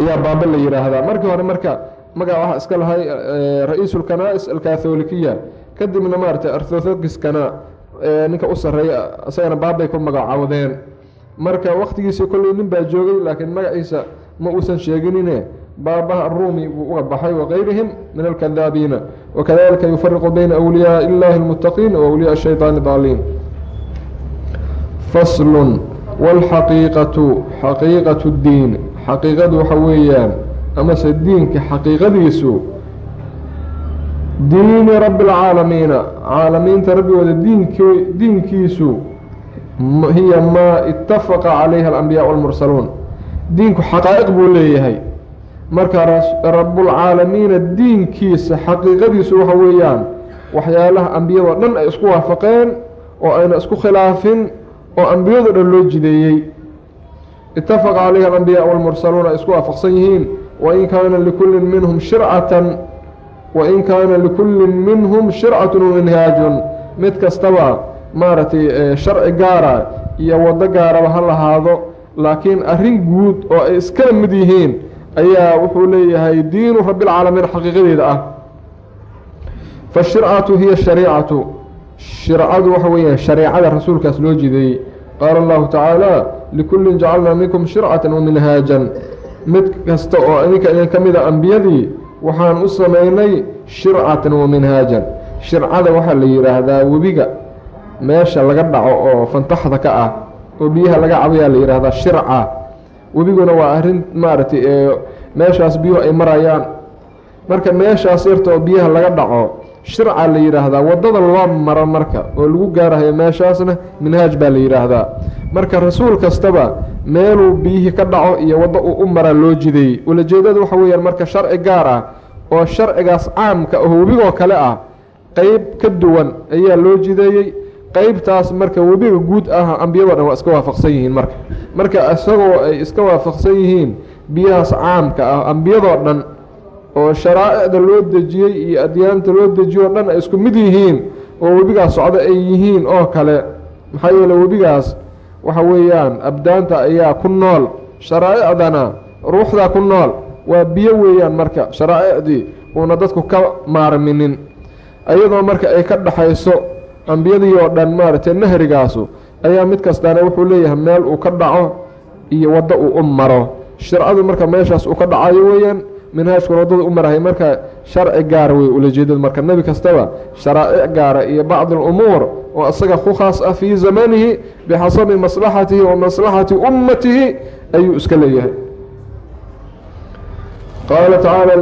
ayaa baaba la yidhaahdaa markii hore marka magaca waxaa iska lahay ra-iisulkanais alkatholikiya kadibna maaragtay orthodoxiskana ninka u sarreeya isagana baabay ku magacaawdeen marka wakhtigiisii kolley nin baa joogay laakiin magaciisa ma uusan sheeginine baabaha aruumi buu uga baxay wakayrihim min alkadaabiina wakadalika yufariqu bayna wliyaai illahi اlmuttaqiin wa wliyaa shayطaani daaliin faslun wاlxaqiiqatu xaqiiqatu اddiin xaqiiqadu waxa weeyaan amase diinka xaqiiqadiisu diini rabbi اlcaalamiina caalamiinta rabbigooda dink diinkiisu hiya maa itafaqa calayha alambiyaa walmursaluun diinku xaqaa'iq buu leeyahay. Marka rabbulcaalamiina diinkiisa xaqiiqadiisu waxa weeyaan waxyaalaha ambiyadoo dhan ay isku waafaqeen oo ayna isku khilaafin oo ambiyado dhan loo jideeyey itafaqa calayha alambiyaa walmursaluun ay isku waafaqsan yihiin wain kaana likullin minhum shircatan wain kaana likullin minhum shircatun waminhaajun mid kastaba maaragtay sharci gaara iyo waddo gaaraba ha lahaado laakiin arrin guud oo ay iskala mid yihiin ayaa wuxuu leeyahay diinu rabbiilcaalamiin xaqiiqadeeda ah. Fashircatu hiya shariicatu shircadu waxa weeyaan shareecada rasuulkaas loo jideeyey. Qaala allahu tacaala likullin jacalnaa minkum shircatan waminhaajan mid kasta oo idinka idin ka mida ambiyadii waxaan u samaynay shircatan waminhaajan shircada waxaa la yidhaahdaa webiga meesha laga dhaco oo fantaxda ka ah oo biyaha laga cabayaa la yidhaahdaa shirca webiguna waa arrin maaragtay ee meeshaas biyuhu ay marayaan marka meeshaas yarta oo biyaha laga dhaco shirca la yidhaahdaa waddada loo maro marka oo lagu gaarahayo meeshaasna minhaaj baa la yidhaahdaa marka rasuul kastaba meeluu biyihii ka dhaco iyo waddo uu u maraa loo jideeyey. Ulajeedada waxa weeyaan marka sharci gaar ah oo sharcigaas caamka oo webigoo kale ah qeyb ka duwan ayaa loo jideeyey. Qeybtaas marka webiga guud ah ambiyado dhan waa iska waafaqsan yihiin marka. Marka isagoo ay iska waafaqsan yihiin biyahaas caamka ah ambiyadoo dhan oo sharaa'icda loo dejiyey iyo adyaanta loo dejiyo o dhan ay isku mid yihiin oo webigaas socdo ay yihiin oo kale maxaa yeele webigaas waxa weeyaan abdaanta ayaa ku nool sharaa'icdana ruuxdaa ku nool waa biyo weeyaan marka sharaa'icdii uuna dadku ka maarminin. Iyadoo marka ay ka dhaxayso ambiyadii oo dhan maaragtay nahrigaasu ayaa mid kastaana wuxuu leeyahay meel uu ka dhaco iyo waddo uu u maro. Shircadu marka meeshaas uu ka dhacayo weeyaan minhaajkuna waddada u marahay marka sharci gaara wey ulajeedada marka nebi kastaba sharaa'ic gaara iyo bacdi alumuur oo isaga ku khaas ah fii zamanihi bixasabi maslaxatihi wa maslaxati ummatihi ayuu iska leeyahay. Qaala tacaala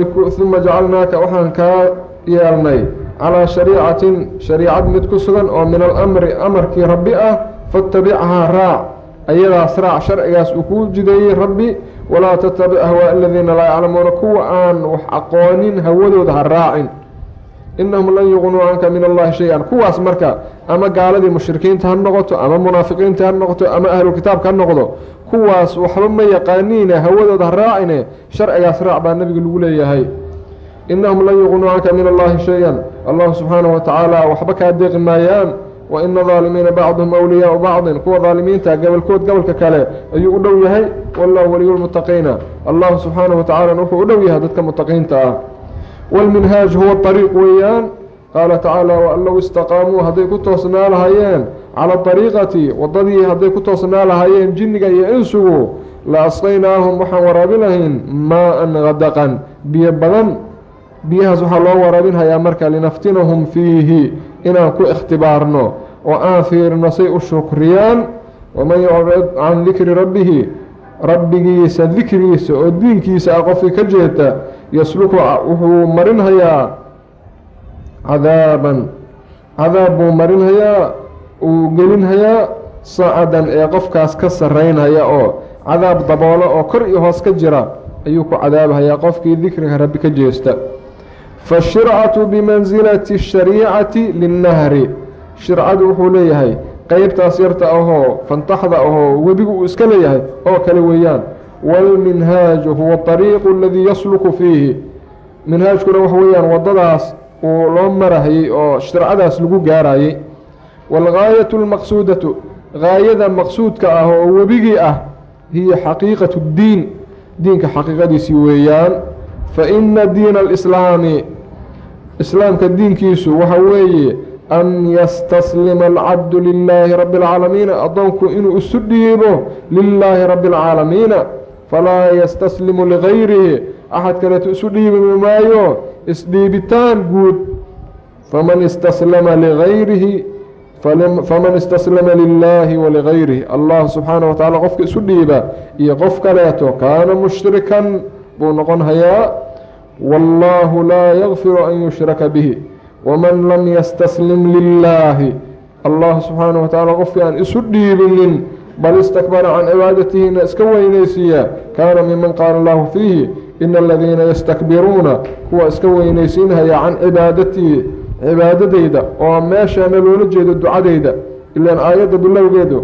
uma jacalnaaka waxaan kaa yeelnay calaa shariicatin shariicad mid ku sugan oo min alamri amarkii rabbi ah fatabichaa raac. Ayadaas raac sharcigaas uu kuu jideeyey rabbi walaa tatabic ahwaa aladiina laa yaclamuuna kuwa aan wax aqoonin hawadooda ha raacin. Innahum lan yuqnuu canka min allahi shay-an. Kuwaas marka ama gaaladii mushrikiinta ha noqoto ama munaafiqiinta ha noqoto ama ahlulkitaabka ha noqdo kuwaas waxba ma yaqaaniine hawadooda ha raacine sharcigaas raac baa nebiga lagu leeyahay. Innahum lan yuqnuu canka min allahi shay-an. Allahu subxaanahu watacaala waxba kaa deeqi maayaan wa ina daalimiina bacduhum awliyaau bacdin kuwa daalimiinta gobolkood gobolka kale ayuu u dhow yahay wallahu waliyulmuttaqiina allahu subxaanahu watacaalana wuxuu u dhow yahay dadka muttaqiinta ah wاlminhaaj huwa ariiq weeyaan qaala tacaala waan low istaqaamuu hadday ku toosnaa lahaayeen cala ariiqati waddadii hadday ku toosnaa lahaayeen jinniga iyo insugu la asqaynaahum waxaan waraabi lahayn maa-an kadaqan biyo badan biyahaas waxaa loo waraabinhayaa marka linaftinahum fiihi inaan ku ikhtibaarno oo aan fiirino say u shukriyaan waman yucrid can dikri rabbihi rabbigiisa dikrigiisa oo diinkiisa ah qofkii ka jeeta yasluku wuxuu marinhayaa cadaaban. Cadaab buu marinhayaa uu gelinhayaa sacadan ee qofkaas ka saraynhaya oo cadaab daboolo oo kor iyo hoos ka jira ayuu ku cadaabhayaa qofkii dikriga rabbi ka jeesta. Fashircatu bimansilati shariicati linnahri shircadu wuxuu leeyahay qeybtaas yarta ahoo fantaxda ahoo webigu uu iska leeyahay oo kale weeyaan walminhaaju huwa ariiqu aladii yasluku fiihi. Minhaajkuna waxa weeyaan waddadaas uu loo marahayey oo shircadaas lagu gaarayey waalgaayatu almaqsuudatu gaayada maqsuudka ah oo webigii ah hiya xaqiiqatu ddiin diinka xaqiiqadiisii weeyaan fa ina diina alislaami islaamka diinkiisu waxa weeye an yastaslima alcabdu lilaahi rabi اlcaalamiina addoonku inuu isu dhiibo lilaahi rabi اlcaalamiina falaa yastaslimu ligayrihi axad kaleeto isu dhiibi maayo isdhiibitaan guud faman istaslama ligayrihi faman istaslama lilaahi waligayrihi allah subxaana wa tacala qofka isu dhiiba iyo qof kaleeto kaana mushrikan buu noqon hayaa wallaahu laa yakfiru an yushraka bihi waman lam yastaslim lilaahi allah subxaanaه wa tacala qofkii aan isu dhiibinin bal istakbara can cibaadatihiina iska weynaysiiya kaana miman qaala allahu fiihi ina aladiina yastakbiruuna kuwa iska weynaysiinhaya can cibaadatii cibaadadayda oo meeshaana loola jeedo ducadayda ilaan aayadda bilowgeedu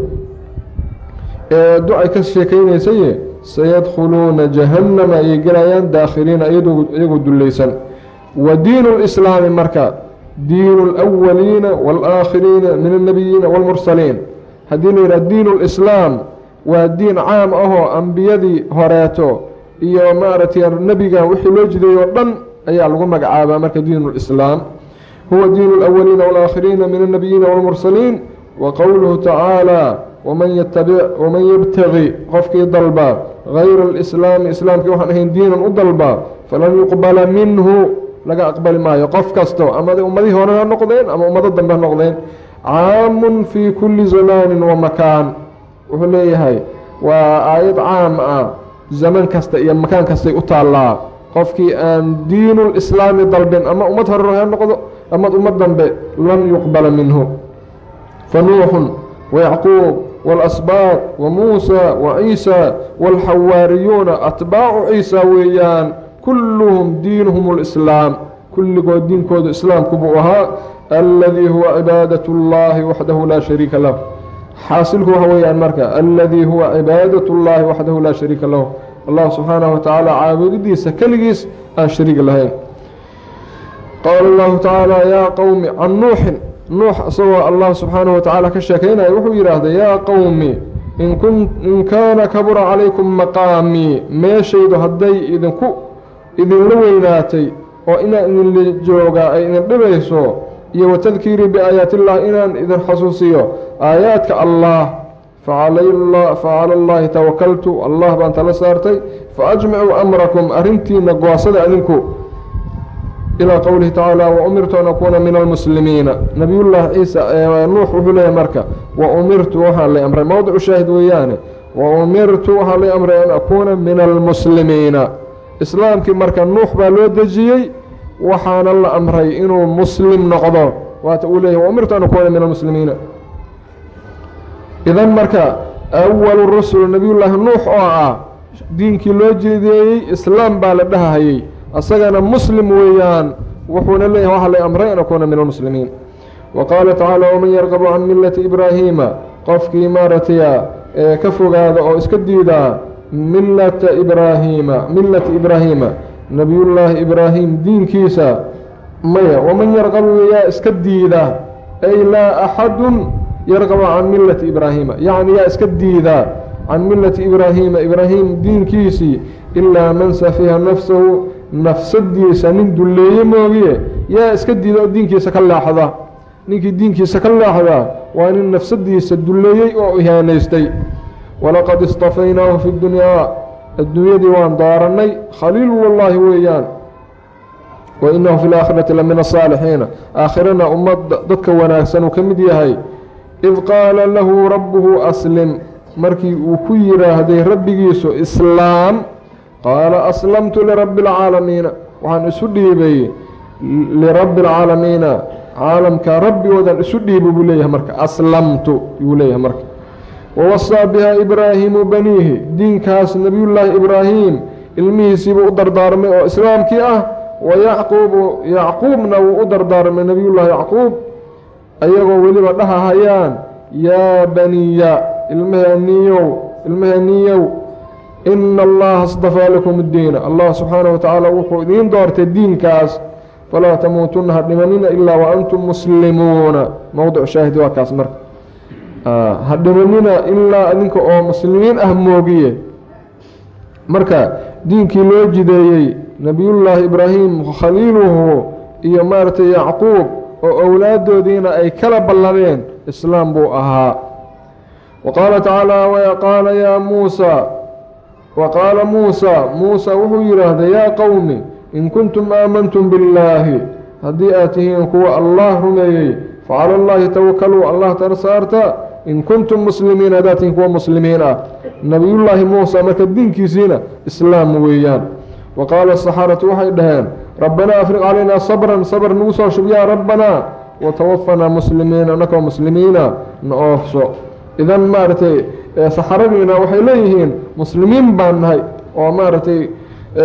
ee ducay ka sheekeynaysaye sayadkhuluuna jahannama ayay gelayaan daakhiliina iyagoo dullaysan wa diinu lislaami marka diinu lwaliina waalaakhiriina min annabiyiina waalmursaliin haddii la yidhaha diinu lislaam waa diin caam ahoo ambiyadii horeeto iyo maaragtay nebiga wixii loo jideeyo o dhan ayaa lagu magacaabaa marka diinu lislaam huwa diinu اlأwaliina wاlآakhiriina min الnabiyiina wاlmursaliin wa qowluhu tacaalى waman yatabic waman yabtagi qofkii dalba gayra اlislaami islaamkii waxaan ahayn diinan u dalba falan yuqbala minhu laga aqbali maayo qof kasto. Ama ummadihii hore ha noqdeen ama ummado dambe ha noqdeen. Caamun fii kuli zamaanin wa makaan. Wuxuu leeyahay waa aayad caam ah. Zaman kasta iyo makaan kastay u taallaa. Qofkii aan diinu lislaami dalbin ama ummad hore ha noqdo ama ummad dambe lan yuqbala minhu. Fa nuuxun wayacquub waalasbaaq wa muusa wa ciisa waalxawaariyuuna atbaacu ciisa weeyaan kulluhum diinuhum lislaam kulligood diinkoodu islaamku buu ahaa aladii huwa cibaadat اllahi waxdahu laa shariika lah xaasilku waxa weeyaan marka aladii huwa cibaadat اllahi waxdahu laa shariika lahu allah subxaanaه wa tacaala caabudidiisa keligiis aan shariig lahayn qaala اllahu tacaala yaa qowmi can nuuxin nuux isagoo allah subxaanaه wa tacaala ka sheekaynaya wuxuu yidhaahday yaa qowmi in kaana kabura calaykum maqaamii meeshaydu hadday idinku idinla weynaatay oo inaan idinla joogaa ay idin dhibayso iyo watadkiirii biaayaati illah inaan idin xasuusiyo aayaadka allah. Facala allaahi tawakaltu allah baan tala saartay faajmicuu amrakum arrintiina goosada adinku. Ilaa qowlihi tacaala wa umirtu an akuuna min almuslimiina. Nabiyullaahi ciisa nuux wuxuu leeyahay marka wa umirtu waxaa lay amray mowdicu shaahid weeyaane wa umirtu waxaa lay amray an akuuna min almuslimiina islaamkii marka nuux baa loo dejiyey waxaana la amray inuu muslim noqdo. Waata uu leeyahy wa umirtu an akuuna min almuslimiina. Idan marka awalu rusul nebiyullaahi nuux oo ah diinkii loo jeedeeyey islaam baa la dhahahayey asagana muslim weeyaan wuxuuna leeyahay waxaa lay amray an akuuna min almuslimiin. Wa qaala tacaala waman yarqabu can millati ibraahiima? Qofkii maaragtaya ee ka fogaada oo iska diidaa millata ibraahiima millata ibraahiima nebiyullaahi ibraahim diinkiisa maya. Waman yarqabu yaa iska diida. Ay laa axadun yarqaba can millati ibraahiima yacni yaa iska diidaa can millati ibraahiima ibraahim diinkiisii ilaa man safiha nafsahu nafsadiisa nin dulleeye moogiye yaa iska diida oo diinkiisa ka leexda ninkii diinkiisa ka leexdaa waa nin nafsadiisa dulleeyey oo ihaanaystay walaqad istafaynaahu fi dunyaa adduunyadii waan daarannay khaliilullaahi weeyaan wa fi laakhirati la min asaalixiina aakhirana ummadda dadka wanaagsan uu ka mid yahay id qaala lahu rabbuhu aslim markii uu ku yidhaahday rabbigiisu islaam qaala aslamtu lirabbi اlcaalamiina waxaan isu dhiibay lirabbi اlcaalamiina caalamka rabbigoodan isu dhiibay buu leeyahay marka aslamtu yuu leeyahay marka wawasaa biha ibraahimu baniihi diinkaas nebiyullaahi ibraahim ilmihiisiibuu u dardaarmay oo islaamkii ah wa yacquubu yacquubna wuu u dardaarmay nebiyullaahi yacquub ayagoo weliba dhahahayaan yaa baniya ilmaheniyow ilmaheniyow ina allaha astafaa lakum addiina allah subxaanahu watacaala wuxuu idiin doortay diinkaas falaa tamuutunna ha dhimanina ilaa wa antum muslimuuna mowdic shaahid waa kaas marka ha dhimanina ilaa idinka oo muslimiin ah moogiye. Marka diinkii loo jideeyey nebiyullaahi ibraahim khaliiluhu iyo maaragtay yacquub oo owlaaddoodiina ay kala ballameen islaam buu ahaa. Wa qaala tacaala waqaala yaa muusa wa qaala muusa muusa wuxuu yidhaahday yaa qowmi in kuntum aamantum billaahi. Haddii aad tihiin kuwa allah rumeeyey facala allaahi tawakaluu allah tar saarta in kuntum muslimiin haddaad kuwa muslimiin ah nebiyullaahi muusa marka diinkiisiina islaam weeyaan. Wa qaala asaxaaratu waxay dhaheen rabbanaa afriq calaynaa sabran sabr nagu soo shub yaa rabbanaa watawafanaa muslimiina. Anakoo muslimiina na oofso. Idan maaragtay saxaradiina waxay leeyihiin muslimiin baan nahay oo maaragtay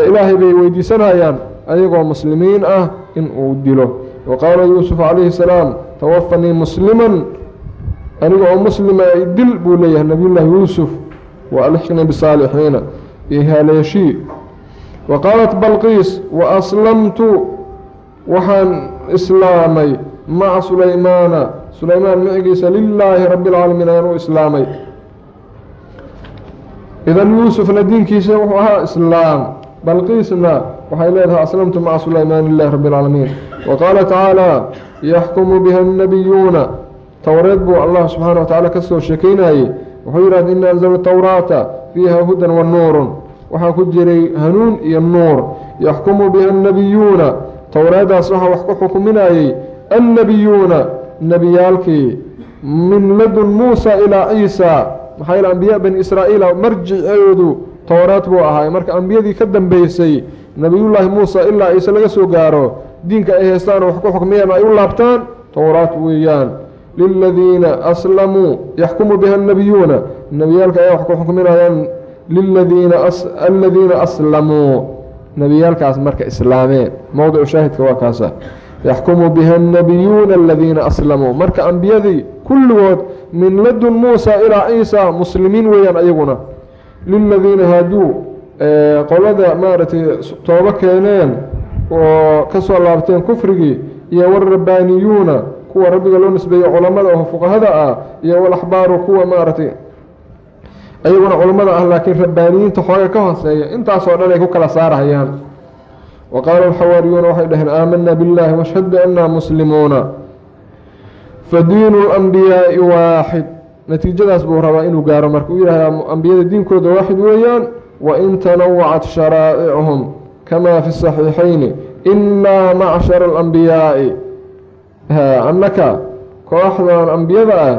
ilaahay bay weydiisanayaan ayagoo muslimiin ah in uu dilo. Wa qaala yuusuf calayhi salaam tawafanii musliman aniga oo muslima dil buu leeyahay nabiyullaahi yuusuf wa alxqnii bisaalixiina ihaleeshii wa qaalat balqiis wa aslamtu waxaan islaamay maca sulaymaana sulaymaan micigiisa lilaahi rabbi اlcaalamiin ayaan u islaamay idan yuusufna diinkiisa wuxuu ahaa islaam balqiisna waxay leedahay aslamtu maca sulaymaan lilahi rabbi اlcaalamiin wa qaala tacaala yaxkumu biha الnabiyuuna towreed buu allah subxaana wa tacala ka soo wuxuu yidhahda ina anzalna towraata fiiha hudan wa nuurun. Waxaa ku jiray hanuun iyo nuur. Yaxkumu biha annabiyuuna towraadaas waxaa wax ku xukuminayey annabiyuuna nebiyaalkii min ladun muusa ilaa ciisa maxaa yaele ambiyaa bani israa'iila marjicoodu towraad buu ahaay marka ambiyadii ka dambeysay nebiyullaahi muusa ilaa ciise laga soo gaaro diinka ay haystaan wax ku xukmiyaan ay u laabtaan towraad weeyaan liladiina aslamuu yaxkumu biha annabiyuuna nebiyaalka ayaa wax ku xukminayaan liladiina aladiina aslamuu nebiyaalkaas marka islaameen mowdicu shaahidka waa kaasa yaxkumu biha annabiyuuna aladiina aslamuu marka ambiyadii kulligood min ladun muusa ilaa ciisa muslimiin weeyaan ayaguna liladiina haaduu qolada maaragtay toobo keeneen oo ka soo laabteen kufrigii iyo walrabbaaniyuuna kuwa rabbiga loo nisbeeyo culammada oo fuqahada ah iyo walaxbaaru kuwa maaragtay ayaguna culammada ah laakiin rabbaaniyiinta xooga ka hooseeya intaasoo dhan ay ku kala saarhayaan wa qaala alxawaariyuuna waxay dhaheen aamanaa billaahi washhad biannaa muslimuuna fa diinu lambiyaa'i waaxid natiijadaas buu rabaa inuu gaaro marka uu yidhahdaa ambiyada diinkooda waaxid weeyaan wain tanawacat sharaa'icuhum kamaa fi saxiixayni inaa macshara alambiyaa'i annaka kooxdan ambiyada ah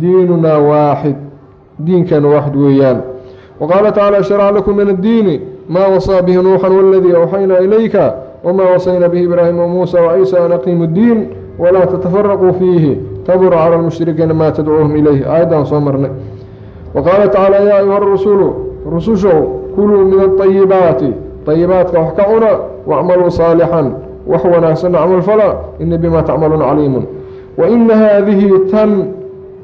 diinunaa waaxid diinkeena waaxid weeyaan. Waqaala tacaala sharaca lakum min addiini maa wasaa bihi nuuxan waladii awxaynaa ilayka wamaa wasayna bihi ibraahima wamuusa waciisa an aqiimu ddiin walaa tatafaraquu fiihi tabura cala lmushrikiina maa tadcuuhum ilayh aayaddan soo marnay. Wa qaala tacaala yaa ayuha rusulu rusushow kuluu min aayibaati ayibaadka wax ka cuna wacmaluu saalixan wax wanaagsanna camal fala ini bimaa tacmaluuna caliimun. Wa ina haadihi tan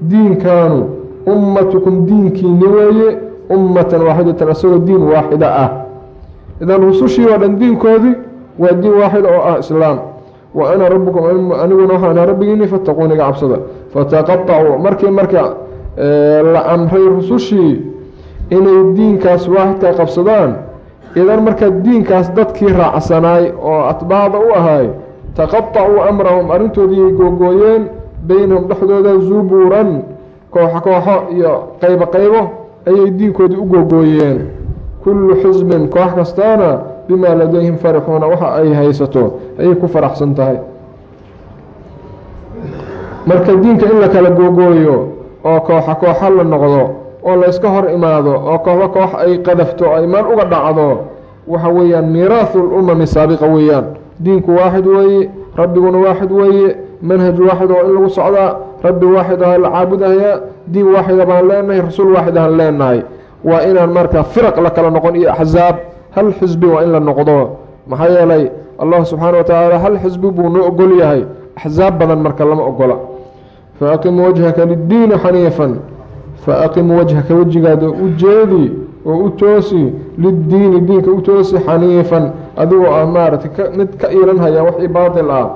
diinkaanu ummatukum diinkiini weeye ummatan waaxidatan isagoo diin waaxida ah. Idan rusushii oo dhan diinkoodii waa diin waaxid oo ah islaam. Wa ana rabbukum aniguna waxaan rabbigiini fattaquun iga cabsada. Fataqaacuu markii marka la amray rusushii inay diinkaas waaxidka qabsadaan idan marka diinkaas dadkii raacsanaay oo atbaacda u ahay taqaطacuu amrahum arrintoodii googooyeen beynahum dhexdooda zuburan kooxo kooxo iyo qaybo qaybo ayay diinkoodii u googooyeen. Kullu xisbin koox kastaana bimaa ladayhim farixuuna waxa ay haysato ayay ku faraxsan tahay. Marka diinka in la kala googooyo oo kooxa kooxa la noqdo oo la yska hor imaado oo kooxba koox ay qadafto ay meel uga dhacdo waxa weeyaan miiraahu lumami saabiqa weeyaan. Diinku waaxid weeye rabbiguna waaxid weeye manhaj waaxid oo in lagu socdaa rabbi waaxid aha la caabudahaya diin waaxida baan leenahay rasuul waaxid ahaan leenahay. Waa inaan marka firaq la kala noqon iyo axsaab hal xisbi waa in la noqdo. Maxaa yeelay allah subxaana wa tacaala hal xisbi buu noo ogol yahay axsaab badan marka lama ogola. Faaqim wajhaka liddiini xaniifan faaqim wajhaka wejigaada u jeedi oo u toosi liddiini diinka u toosi xaniifan adigoo ah maaragtay mid ka iilanhaya waxii baatil ah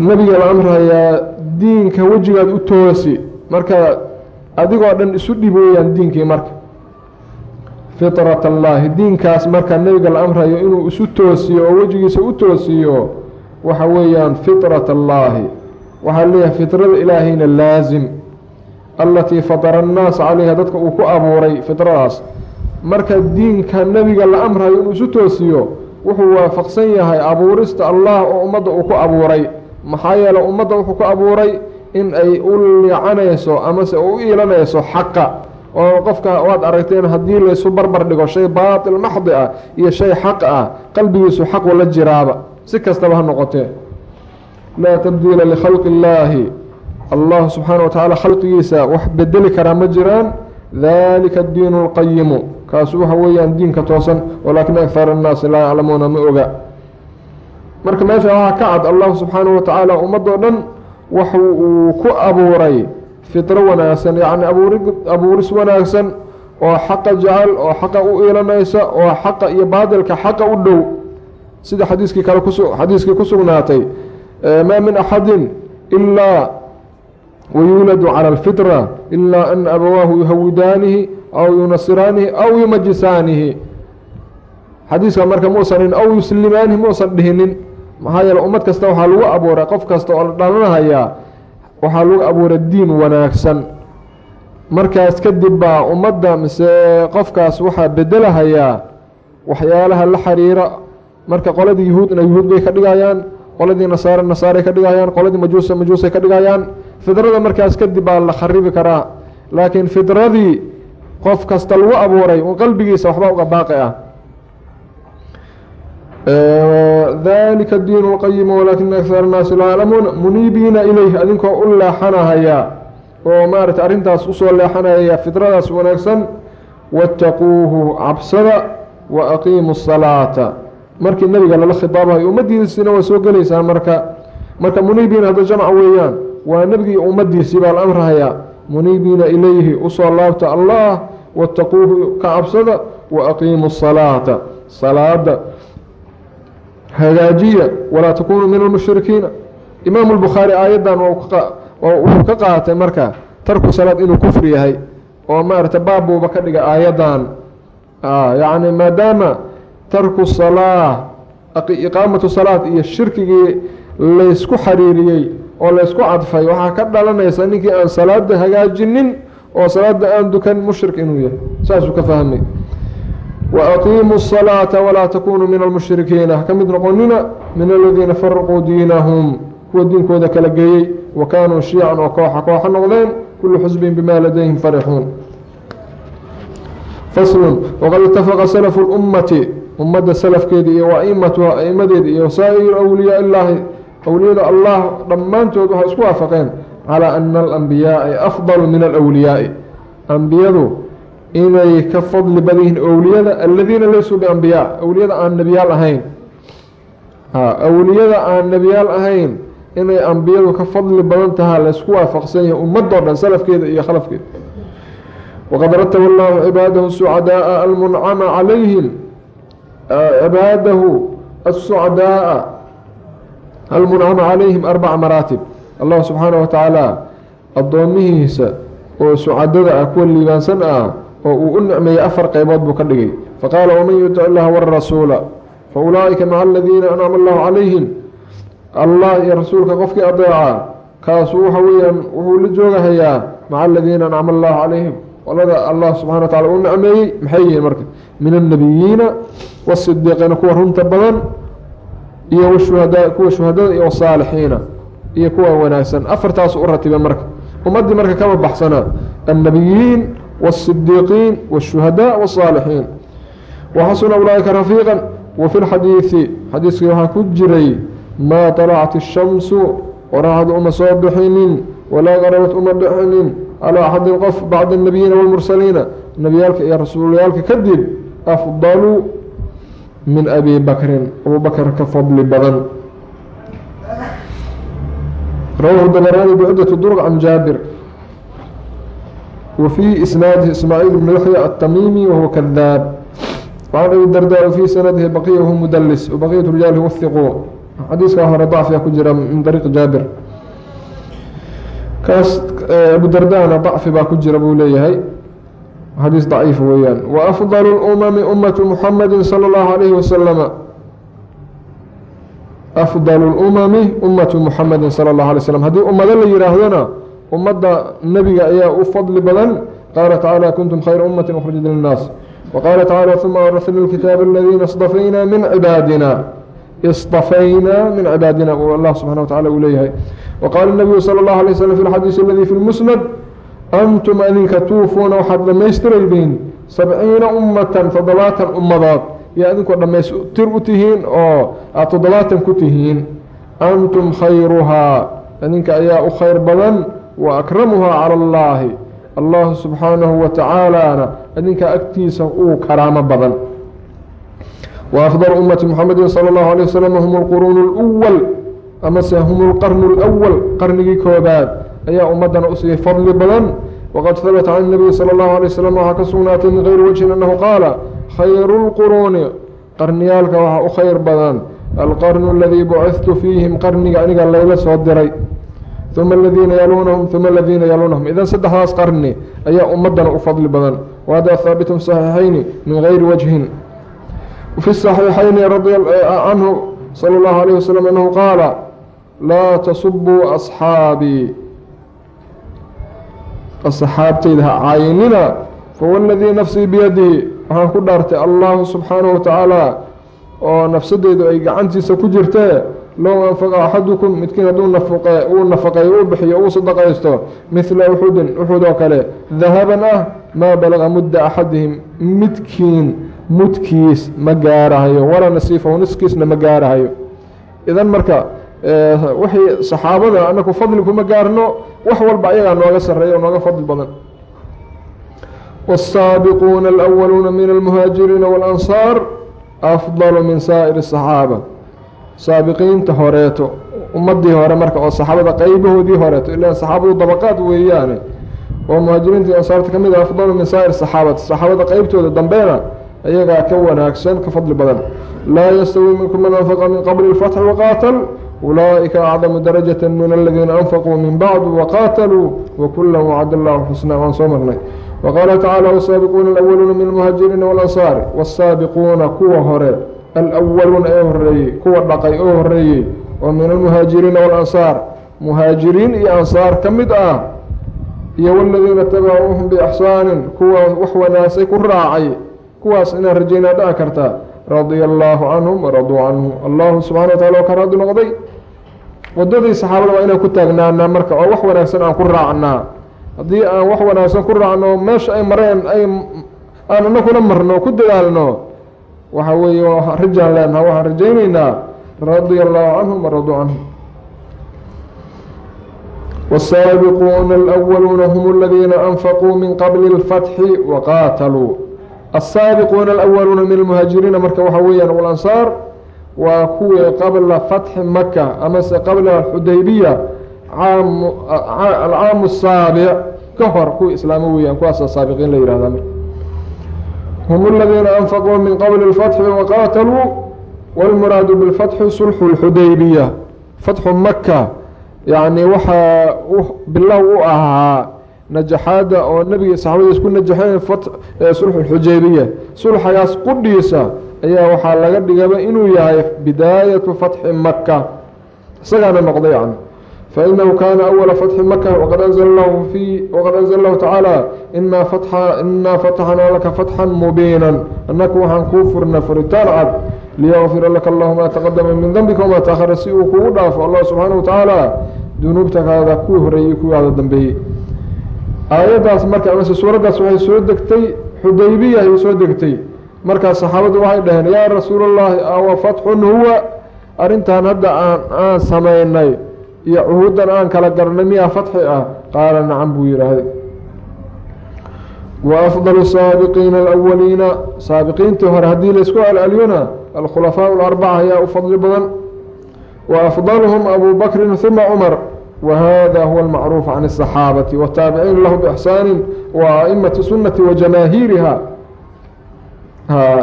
nabiga la amrahayaa diinka wejigaad u toosi marka adigoo dhan isu dhib weeyaan diinkii marka fitrat allaahi diinkaas marka nebiga la amrayo inuu isu toosiyo oo wejigiisa u toosiyo waxa weeyaan fitrat allaahi waxaa leeyahay fitrada ilaahayna laasim allatii fatara annaasa calayha dadka uu ku abuuray fitradaas marka diinka nebiga la amrayo inuu isu toosiyo wuxuu waafaqsan yahay abuurista allah oo ummadda uu ku abuuray. Maxaa yeele ummadda wuxuu ku abuuray in ay u liicanayso amase u iilanayso xaqa. Oo qofka waad aragteen haddii laysu barbar dhigo shay baatil maxdi ah iyo shay xaq ah qalbigiisu xaq wala jiraaba. Si kastaba ha noqotee. Laa tabdiila likhalqi illaahi allah subxaana wa tacaala khalqigiisa wax bedeli karaa ma jiraan. Dalika addiinu اlqayimu kaasu waxa weeyaan diinka toosan walaakina akar annaasi laa yaclamuuna ma oga. Marka meesha waxaa ka cad allahu subxaanahu wa tacaala ummadoo dhan wax uu ku abuuray fitro wanaagsan yacni abuuri abuuris wanaagsan oo xaqa jecel oo xaqa u iilanaysa oo xaqa iyo baadilka xaqa u dhow. Sida xadiiskii kale xadiiskii ku sugnaatay maa min axadin ilaa wayuuladu cala alfitra ilaa an abawaahu yuhawidaanihi aw yunasiraanihi aw yumajisaanihi xadiiska marka muusanin aw yuslimaanihi muusan dhihinin maxaa yeele ummad kasta waxaa lagu abuuray qof kasta oo la dhalanahayaa waxaa lagu abuuray diin wanaagsan markaas kadib baa ummadda mise qofkaas waxaa bedelahayaa waxyaalaha la xiriira marka qoladii yuhuudna yuhuud bay ka dhigayaan qoladii nasaare nasaaray ka dhigayaan qoladii majuusa majuusay ka dhigayaan fidrada markaas kadib baa la kharibi karaa laakiin fidradii qof kasta lagu abuuray un qalbigiisa waxba uga baaqi ah dalika diinu اlqayim walaakina akar الnaasi laa yaclamuun muniibiina ilayh adinkoo u leexanahaya oo maarata arrintaas usoo leexanaya fidradaas wanaagsan waاtaquuhu cabsada wa aqiimu الsalaata markii nebiga lala khitaabayo ummaddiisina waa soo gelaysaa marka marka muniibiina hadda jamc weeyaan waa nebigii ummadiisii baan amrahayaa muniibiina ilayhi u soo laabta allah wataquuhu ka cabsada wa aqiimu salaata salaada hagaajiya walaa takuunuu min almushrikiina. Imaamu lbukhaari aayaddan wuxuu ka qaatay marka tarku salaad inuu kufri yahay oo maaragta baab buuba ka dhiga aayaddan. Yacni maadaama tarku salaa iqaamatu salaad iyo shirkigii laysku xariiriyey oo laysku cadfay waxaa ka dhalanaysa ninkii aan salaada hagaajinin oo salaada aan dukan mushrik inuu yahay. Saasuu ka fahmay. Wa aqiimu salaata walaa takunuu min almushrikiina. Ha ka mid noqonina min aladiina faraquu diinahum kuwa diinkooda kala geeyey wa kaanuu shiican oo kooxa kooxa noqdeen kullu xusbin bimaa ladayhim farixuun faslun waqad itafaqa salafu lummati ummadda salafkeedii iyo wa aimatuha aimadeedi iyo saa'ir awliyaa illaahi awliyada allah dhammaantood waxay isku waafaqeen calaa ana alambiyaaa afdalu min alwliyaai ambiyadu inay ka fadli badan yihiin owliyada aladiina laysuu biambiyaa awliyada aan nebiyaal ahayn. Awliyada aan nebiyaal ahayn inay ambiyadu ka fadli badan tahaa laysku waafaqsan yahay ummadoo dhan salafkeeda iyo khalafkeeda. Waqad rataba llaahu cibaadahu sucadaaa almuncama calayhim cibaadahu asucdaaa almuncama calayhim arbaca maraatib allah subxaanah wa tacaala addoomihiisa oo sucadada ah kuwa liibaansan ah oo uu u nicmeeyey afar qeybood buu ka dhigay faqaala waman yutic illaha warasuula fa ulaa'ika maca aladiina ancama allahu calayhim allah iyo rasuulka qofkii adeeca kaasu waxa weeyaan wuxuu la joogahayaa maca aladiina ancama allahu calayhim qolada allah subxana wa tacala uu nicmeeyey maxay yihiin marka min annabiyiina wasidiiqiina kuwa runta badan iyo wshuhadaa kuwa shuhadada iyo wasaalixiina iyo kuwa wanaagsan afartaasu u ratiba marka ummaddii marka kama baxsanaa annabiyiin والصديقين والشهداء والصالحين وxسن أولئka رفيقا وفي الxadيiث xadiiskii waxaa ku jiray maa طلعت الشhمس qoraxdu uma soo bixinin walaa qarabat uma dhixinin calىa أxadi qof bacd النabiyiina والmursaliina nebiyaalka iyo rasuulyaalka kadib أfضل min abi bakrin abu bakr ka fadli badan. Rawahu dabrani bicudati durq can jaabir wa fii isnaadihi ismaaciil bn yaxya atamimi wahuwa kadaab wacan abi darda wafii sanadihi baqiya hu mudalis wabaqiyat rijaali wahiquu xadiiskaa hore dacfiyaa ku jira min dariiqi jaabir kaas eh, abu dardana dacfi baa ku jira buu leeyahay xadiis daciif weeyaan waafdal اlumami umatu muxamadi salى اllahu alayhi wasalama afdal اlumami ummatu muxamadi salى اllahu alay slam haddii ummado la yihaahdona ummadda nebiga ayaa u fadli badan qaala tacaala kuntum khayra ummati ukhrajat linnaas waqaala tacala uma awrasna lkitaaba aladiina اصطafayna min cibaadina اصطafayna min cibaadina allah subxana wa tacala uu leeyahay waqaala الnabiyu salى اllahu alay slm fi lxadiisi aladi fi lmusnad antum adinka tuufuuna waxaad dhammaystiraydiin sabciina ummatan toddobaatan ummadood iyo adinkoo dhammaystir u tihiin oo aad toddobaatan ku tihiin antum khayruhaa adinka ayaa u khayr badan wa akramuhaa cala allaahi allahu subxaanahu wa tacaalaana adinka agtiisa uu karaamo badan wa afdal ummati muxamedin sala allahu alay wasalam hum lquruunu اlwal amase hum lqarnu اlwal qarnigii koobaad ayaa ummadana u sii fadli badan. Waqad habata can nabiyi sala allahu alay wasalam waxaa ka sugnaatay min gayri wajhin annahu qaala khayru lquruuni qarniyaalka waxaa u khayr badan. Alqarnu aladii bucidtu fiihim qarniga aniga layla soo diray. Uma aladiina yaluunahum uma aladiina yaluunahum idan saddexdaas qarni ayaa ummadana u fadli badan. Wahada haabitu fi saxiixayni min gayri wajhin. Fi saxiixayni radia canhu sala allahu alayh wasalam annahu qaala laa tasubuu asxaabii asxaabtayda ha caayinina fawaladii nafsii biyadihi waxaan ku dhaartay allahu subxaanahu watacaala oo nafsadeydu ay gacantiisa ku jirtee low anfaqa axadukum midkiin hadduu nafaqe uu nafaqeeyo uu bixiyo uu sadaqaysto midla uxudin uxud oo kale dahaban ah maa balaga mudda axadihim midkiin mudkiis ma gaarahayo walaa nasiifahu niskiisna ma gaarahayo. Idan marka wixii saxaabada anaku fadli kuma gaarno wax walba ayagaa nooga sareeya oo nooga fadli badan والsaabiquuna alأwaluuna min almuhaajiriina wاlansaar afdalu min saa'iri الصaxaaba saabiqiinta horeeto ummadii hore marka oo saxaabada qeybahoodii horeeto ilaan saxaabadu dabaqaad weeyaane oo muhaajiriinta iyo ansaarta ka mid a afdalu min saa'ir saxaabati saxaabada qeybtooda dambeena ayagaa ka wanaagsan ka fadli badan laa yastawi minkum man anfaqa min qabli اlfatxi waqaatal ulaaئika acdamu darajaة min aladiina anfaquu min bacdu waqaataluu wakula wacd allahu xusnaa waan soo marnay waqaala tacaala wasaabiquuna alأwaluuna min almuhaajiriina walansaari wasaabiquuna kuwa hore alأwaluuna ee horeeyey kuwa dhaqay oo horeeyey oo min almuhaajiriina walansaar muhaajiriin iyo ansaar ka mid ah iyo waladiina tabacuuhum biixsaanin kuwa wax wanaasay ku raacay kuwaas inaan rajaynaa dhaci kartaa radia allaahu canhum waraduu canhu allahu subxana wa tacala oo ka raadi noqday wadadii saxaabada waa inaan ku taagnaanaa marka oo wax wanaagsan aan ku raacnaa haddii aan wax wanaagsan ku raacno meesha ay mareen ay aan anakuna marno ku dadaalno waxa weeye rajaan leenaha waxaan rajayneynaa radia allahu canhum waraduu canhum والsaabiquuna alأwaluuna hm aladiina anfaquu min qabli اlfatxi waqaataluu الsaabiquuna alأwaluuna min almuhaajiriina marka waxaa weeyaan walansaar waa kuwii qabla fatxi maka amase qabla xudaybiya alcaamu الsaabic ka hor kuwii islaamo weeyaan kuwaasa saabiqiin la yihahdaa marka hm aladiina anfaquu min qabli اlfatxi waqaataluu wاlmuraadu biاlfatxi sulxu اlxudaybiya fatxu maka yacni waxaa bilow u ahaa najaxaadda oo nebiga saxaabada isku najaxeen sulxu xujaybiya sulxagaas qudhiisa ayaa waxaa laga dhigaba inuu yahay bidaayatu fatxi maka isagaana noqda yani fainahu kaana awala fatxi maka waqad anzla lahu tacaala inaa fataxnaa laka fatxan mubiinan. Annaku waxaan kuu furna furitaan cad. Liyakfira laka allahu maa taqadama min dembika wamaa taahara si uu kugu dhaafo allah subxaana wa tacaala dunuubtakaada kuwii horeeyey kuwaada dambeeyey aayaddaas marka amase suuraddaas waxay soo degtay xudaybiya ayay soo degtay. Markaas saxaabadu waxay dhaheen yaa rasuul allahi awa fatxun huwa? Arrintan hadda aan aan samaynay iyo cuhuuddan aan kala garnay miyaa fatxi ah? Qaala nacam buu yidhaahday. Wa afdalu saabiqiina alawaliina saabiqiintii hore haddii laysku alcaliyona alkhulafaaء اlarbaca ayaa u fadli badan. Wa afdalhum abu bakrin huma cumar wahada huwa almacruuf can الصaxaabati wataabiciin lahu bixsaani wa aimati sunati wa jamaahiiriha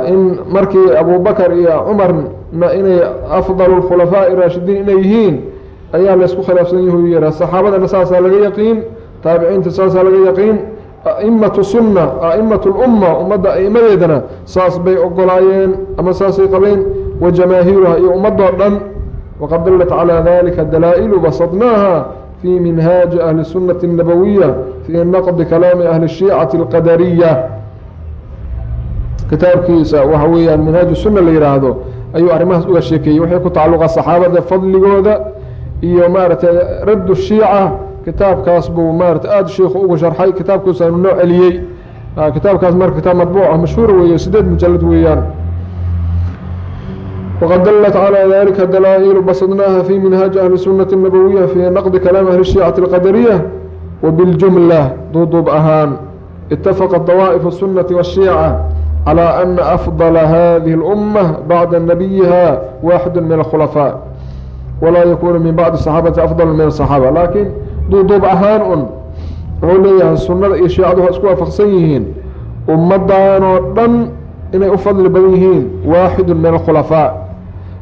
in markii abu bakr iyo cumarna inay afdal khulafaaءi raashidiin inay yihiin ayaa laysku khilaafsan yahu yihah saxaabadana saasaa laga yaqiin taabiciinta saasaa laga yaqiin aimatu sunna aimatu lumma ummadda aimadeedana saas bay ogolaayeen ama saasay qabeen wa jamaahiiruha iyo ummadoo dhan waqad dallat calaa dalika dalaa'ilu basadnaaha fii minhaaji ahli sunnati الnabawiya fii naqdi kalaami ahli الshiicati اlqadariya kitaabkiisa waxa weeyaan minhaaju sunna la yihaahdo ayuu arrimahaas uga sheekeeyey waxay ku tacalluqa saxaabada fadligooda iyo maaragtay raddu shiica kitaabkaas buu maarata aada sheikhu ugu sharxay kitaabkuusaanu noo celiyey kitaabkaas marka kitaab madbuuc ah mashhuur weeye sideed mujalad weeyaan wqad dalat calى dalika dalaa'ilu basadnaaha fi minhaaji ahli sunati الnabawiya fi naqdi kalaam ahli الshiicati اlqadariya wabiاljumla duuduub ahaan itafaqa dawaaئif الsunati wالshiica calى ana afضla hadihi اlأumة bacda nabiyiha waaxidu min اkhulafaa walaa yakunu min bacdi صaxaabati afضal min الصaxaaba laakiin duuduub ahaan un wuxuu leeyahay sunnada iyo shiicadu waa isku waafaqsan yihiin ummaddan oo dhan inay u fadli badan yihiin waaxidu min alkhulafaa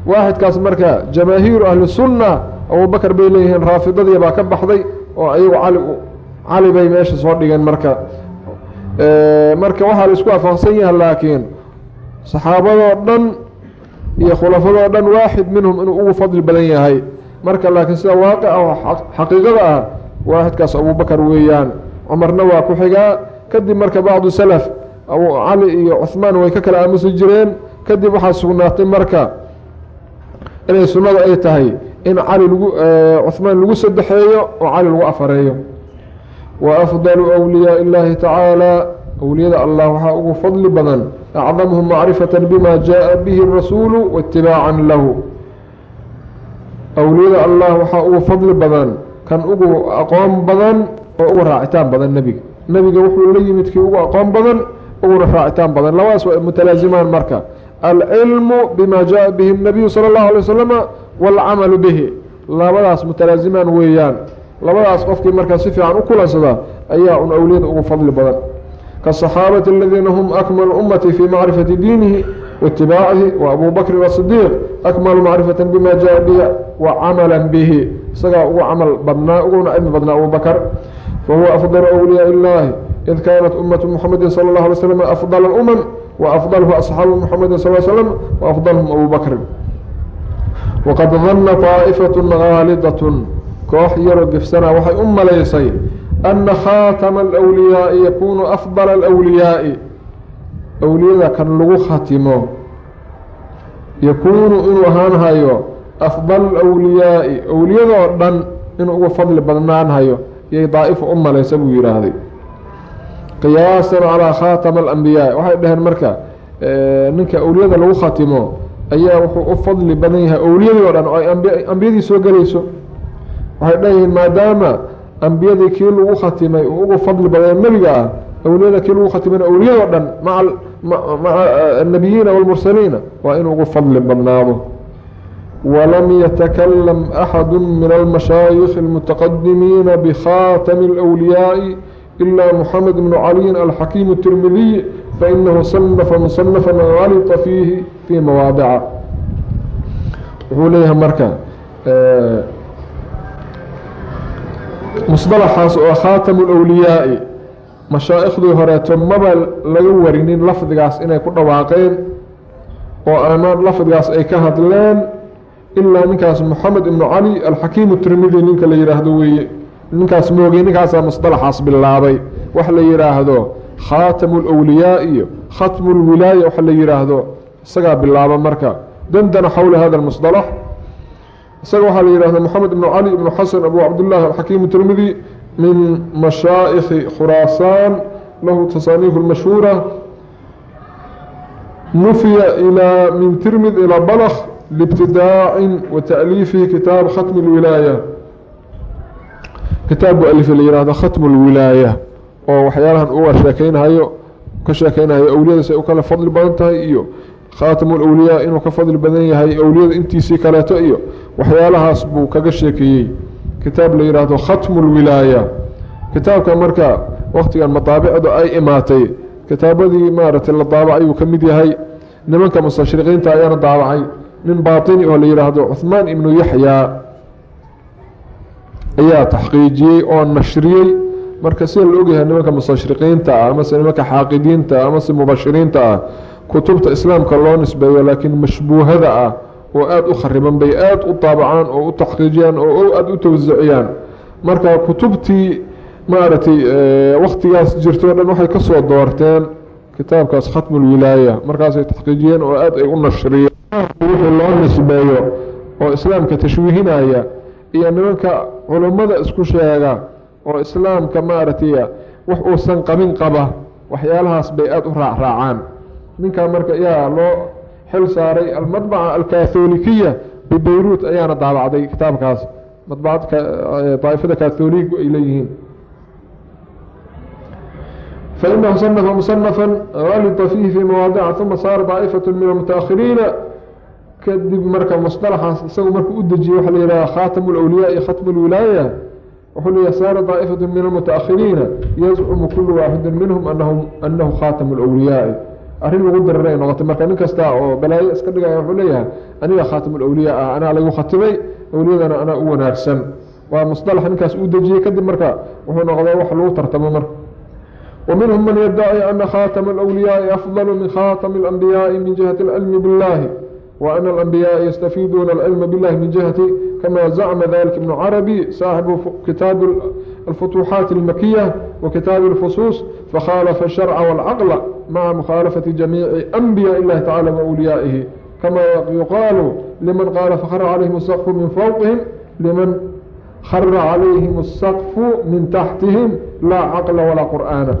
waaxidkaas marka jamaahiiru ahli sunna abubakar bay leeyihiin raafidadii baa ka baxday oo ayagu cali cali bay meesha soo dhigeen marka. Marka waxaa la isku waafaqsan yahay laakiin saxaabadoo dhan iyo khulafadoo dhan waaxid minhum inuu ugu fadli badan yahay. Marka laakiin sida waaqica oo xaqiiqada ah waaxidkaas abubakar weeyaan cumarna waa ku xigaa. Kadib marka bacdu salaf cali iyo cuhmaan way ka kala aamusi jireen. Kadib waxaa sugnaatay marka inay sunnadu ay tahay in cali lagu cuhmaan lagu sadexeeyo oo cali lagu afareeyo. Wa afdalu wliyaai illaahi tacaala awliyada allah waxaa ugu fadli badan acdamuhum macrifata bima jaءa bihi rasuulu waitibaacan lahu. Awliyada allah waxaa ugu fadli badan kan ugu aqoon badan oo ugu raacitaan badan nebiga. Nebiga wuxuu la yimid kii ugu aqoon badan uguna raacitaan badan. Labadaas waa mutalaazimaan marka alcilmu bima jaءa bihi الnabiyu salى اllahu alay wasalama wاlcamalu bihi labadaas mutalaazimaan weeyaan labadaas qofkii markaa si fiican u kulansada ayaa un awliyada ugu fadli badan kaصaxaabati aladiina hum akmalu ummati fii macrifati diinihi waitibaacihi wa abu bakrin wasidiiq akmalu macrifata bima jaءa bihi wa camala bihi isagaa ugu camal badnaa uguna cilmi badnaa abu bakr fahuwa afdal awliyaa اllahi id kaanat umaة mxamedi salى اlه alay slm afضل اlأmم وafضlhu aصxaabu mxamedi sal slm وafضlhm abu bakri waqad dana طaaئfaة haalidaة koox yaroo gefsana waxay u malaysay ana khaatama اlأwliyaaءi yakunu afضل اlأwliyaaءi awliyada kan lagu khatimo yakuunu inuu ahaanhayo afضل اwliyaaءi awliyadoo dhan inuu uga fadli badnaanhayo yay daa'ifa u malaysa buu yidhaahday qiyaasan calaa khaatama alambiyaa waxay dhaheen marka ninka awliyada lagu khatimo ayaa wuxuu u fadli badan yahay owliyadii oo dhan oo ay ambiyadii soo gelayso. Waxay dhayihiin maadaama ambiyadii kii lagu khatimay uu ugu fadli badan nebiga ah awliyada kii lagu khatimayna awliyado dhan maca annabiyiina waalmursaliina waa inuu ugu fadli badnaado. Walam yatakalam axadu min almashaayikhi almutaqadimiina bikhaatami alwliyaa'i إلا محمد بن علي الحكيم الترمذي فإنه صنف مصنفا غلط فيه في مواضعه wuxuu leeyahay marka مصطلxaas oo khاaتم الأwliyaaءi mashaaئkhdii horeeto maba laga warinin lafdigaas inay ku dhawaaqeen oo ama lafdigaas ay ka hadleen ilaa ninkaas محamed بن علي الحaكيم الترmdي ninka la yihaahdo weeye ninkaas moogay ninkaasaa musطalaxaas bilaabay wax la yidhaahdo khaatamu اlأwliyaa iyo khatmu اlwilaaya wax la yidhaahdo isagaa bilaaba marka dandana xowla hada اmusطalax isaga waxaa la yihahda moxamed ibnu cali ibnu xasan abu cabdالlahi alxakiim tirmidi min mashaa'ikhi khuraasaan lahu tasaaniif اlmashhuura nufiya ilaa min tirmid ilaa balkh libtidaacin wa ta'liifihi kitaab khatmi اlwilaaya kitaab bu alif la yihahdo khatmu اlwilaaya oo waxyaalahan uga sheekeynhayo ka sheekeynayo awliyadaas ay u kala fadli badan tahay iyo khaatamu lawliyaa inuu ka fadli badan yahay awliyada intiisii kaleeto iyo waxyaalahaas buu kaga sheekeeyey. Kitaab la yidhaahdo khatmu lwilaaya kitaabka marka waktigan madaabicdu ay imaatay kitaabadii maaragtay la daabacay uu ka mid yahay. Nimanka mustashriqiinta ayaana daabacay nin baatini oo la yidhaahdo cuhmaan ibnu yaxyaa ayaa taxqiijiyey oo nashriyey. Marka sida la ogyahay nimanka mustashriqiinta ah amase nimanka xaaqidiinta amase mubashiriinta ah kutubta islaamka loo nisbeeyo laakiin mashbuuhada ah oo aada u khariban bay aada u daabacaan oo u taxqiijiyaan oo aada u tawsiciyaan marka kutubtii maaragtay waktigaas jirto o dhan waxay ka soo doorteen kitaabkaas khatmulwilaaya markaasay taxqiijiyeen oo aada ay u nashriyeen. Wixii loo nisbeeyo oo islaamka tashwiihinaya iyo nimanka culummada isku sheega oo islaamka maaragtay wax uusan qabin qaba waxyaalahaas bay aada u raacraacaan ninkaa marka yaa loo xil saaray almadbaca alkatholikiya bibeyruut ayaana daabacday kitaabkaas. Madbacad daaifada katholigu ay leeyihiin. Fainahu sanafa musanafا galita fiihi fi mawaadica uma saara daa'ifaة min almutaahiriina kadib marka musطalaxaas isagu markuu u dejiyey waxa la yidhaha khaatamu اlawliyaa iyo khatmu اlwilaaya wuxuu leeyahy saara daa'ifaة min almutaahiriina yazcumu kulu waaxidi minhum anahu khaatamu اlawliyaai arrin lagu darar ay noqotay marka nin kasta oo balaayo iska dhigaya wuxuu leeyahay aniga khaatamulawliyaa ah anaa lagu khatimay awliyadana anaa u wanaagsan waa musdalax ninkaas uu dejiyey kadib marka wuxuu noqday wax lagu tartamo marka ومنهم من يدعي أن خاتم الأولياء أفضل من خاتم الأنبياء من جهة العلم بالله وأن الأنبياء يستفيدون العلم بالله من جهة كما زعم ذلك ابن عربي صاحب كتاب الفتوحات المكية وكتاب الفصوص فخالف الشرع والعقل مع مخالفة جميع أنبياء الله تعالى وأوليائه كما يقال لمن قال فخر عليهم السقف من فوقهم لمن خر عليهم السقف من تحتهم لا عقل ولا قرآن